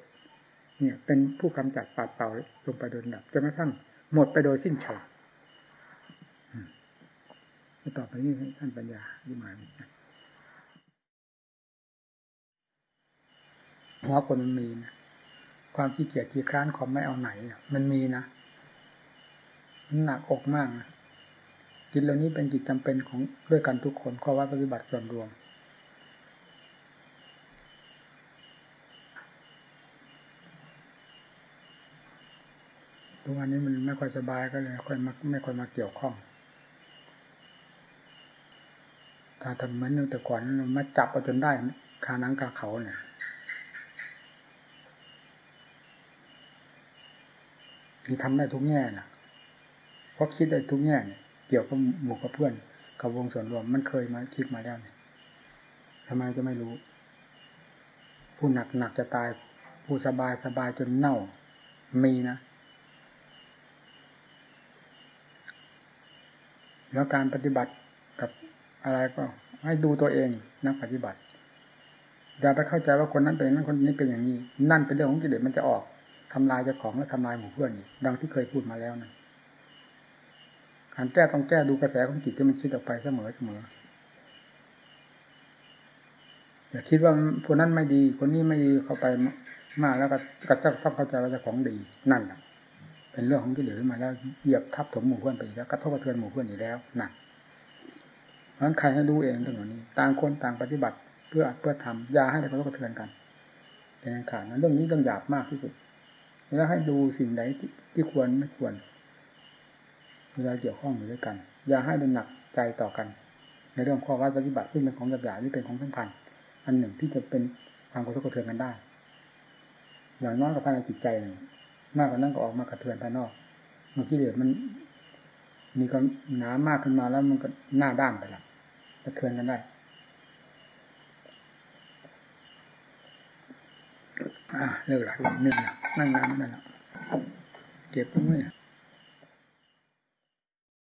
เนี่ย เป็นผู้กำจัดปัดเป่าลงไปโดยดับจนกระทั่งหมดไปโดยสิ้นเชิงต่อไปนี้ท่านปัญญาดีมาหัวคนมันมีนะความขี้เกียจขี้คร้านความไม่เอาไหนมันมีนะหนักอกมากนะกิจเหล่านี้เป็นกิจจำเป็นของด้วยกันทุกคนข้อว่าปฏิบัติส่วนรวม ทุกวันนี้มันไม่ค่อยสบายก็เลยค่อยมาไม่ค่อยมาเกี่ยวข้องถ้าทำเหมือนแต่ก่อนมาจับเอาจนได้คานังกาเขาเนี่ยที่ทำได้ทุกแง่น่ะเพราะคิดได้ทุกแง่เนี่ยเกี่ยวกับหมู่กับเพื่อน กับวงส่วนรวมมันเคยมาคิดมาแล้วเนี่ยทำไมจะไม่รู้ ผู้หนักหนักจะตาย ผู้สบายสบายจนเน่า มีนะ แล้วการปฏิบัติกับอะไรก็ให้ดูตัวเองนักปฏิบัติอย่าไปเข้าใจว่าคนนั้นเป็นนั้นคนนี้เป็นอย่างนี้ นั่นเป็นเรื่องของกิเลสมันจะออกทำลายเจ้าของและทำลายหมู่เพื่อนดังที่เคยพูดมาแล้วนะการแก้ต้องแก้ดูกระแสของจิตที่มันคิดออกไปเสมอเสมออย่าคิดว่าคนนั้นไม่ดี คนนี้ไม่ดีเข้าไปมากแล้วก็กระจับต้องเข้าใจว่าเจะของดีนั่นแหละ เป็นเรื่องของกิเลสขึ้นมาแล้วเหยียบทับถมหมู่เพื่อนไปอีกแล้วกระทบกระเทือนหมู่เพื่อนอีกแล้วหนักเพราะฉะนั้นใครให้รู้เองเรื่องนี้ ต่างคนต่างปฏิบัติเพื่อเพื่อทำยาให้กระทบกระเทือนกันเป็นอันขาดนั้นเรื่องนี้ต้องหยาบมากที่สุด แล้วให้ดูสิ่งใดที่ควรไม่ควร เวลาเกี่ยวข้องอยู่ด้วยกัน อย่าให้ดูหนักใจต่อกัน ในเรื่องข้อวัดปฏิบัติที่เป็นของหยาบๆนี่เป็นของสำคัญอันหนึ่งที่จะเป็นความกระทบกระเทือนกันได้ อย่างน้อยกับภายในจิตใจหนึ่ง มากกว่านั้นก็ออกมากระเทือนภายนอกเมื่อกี้เดือมันมีความหนามากขึ้นมาแล้วมันก็หน้าด้านไปละกระเทือนกันได้อ่าเลิกละนี่นะนั่งนานไม่ได้ละเก็บตรงนี้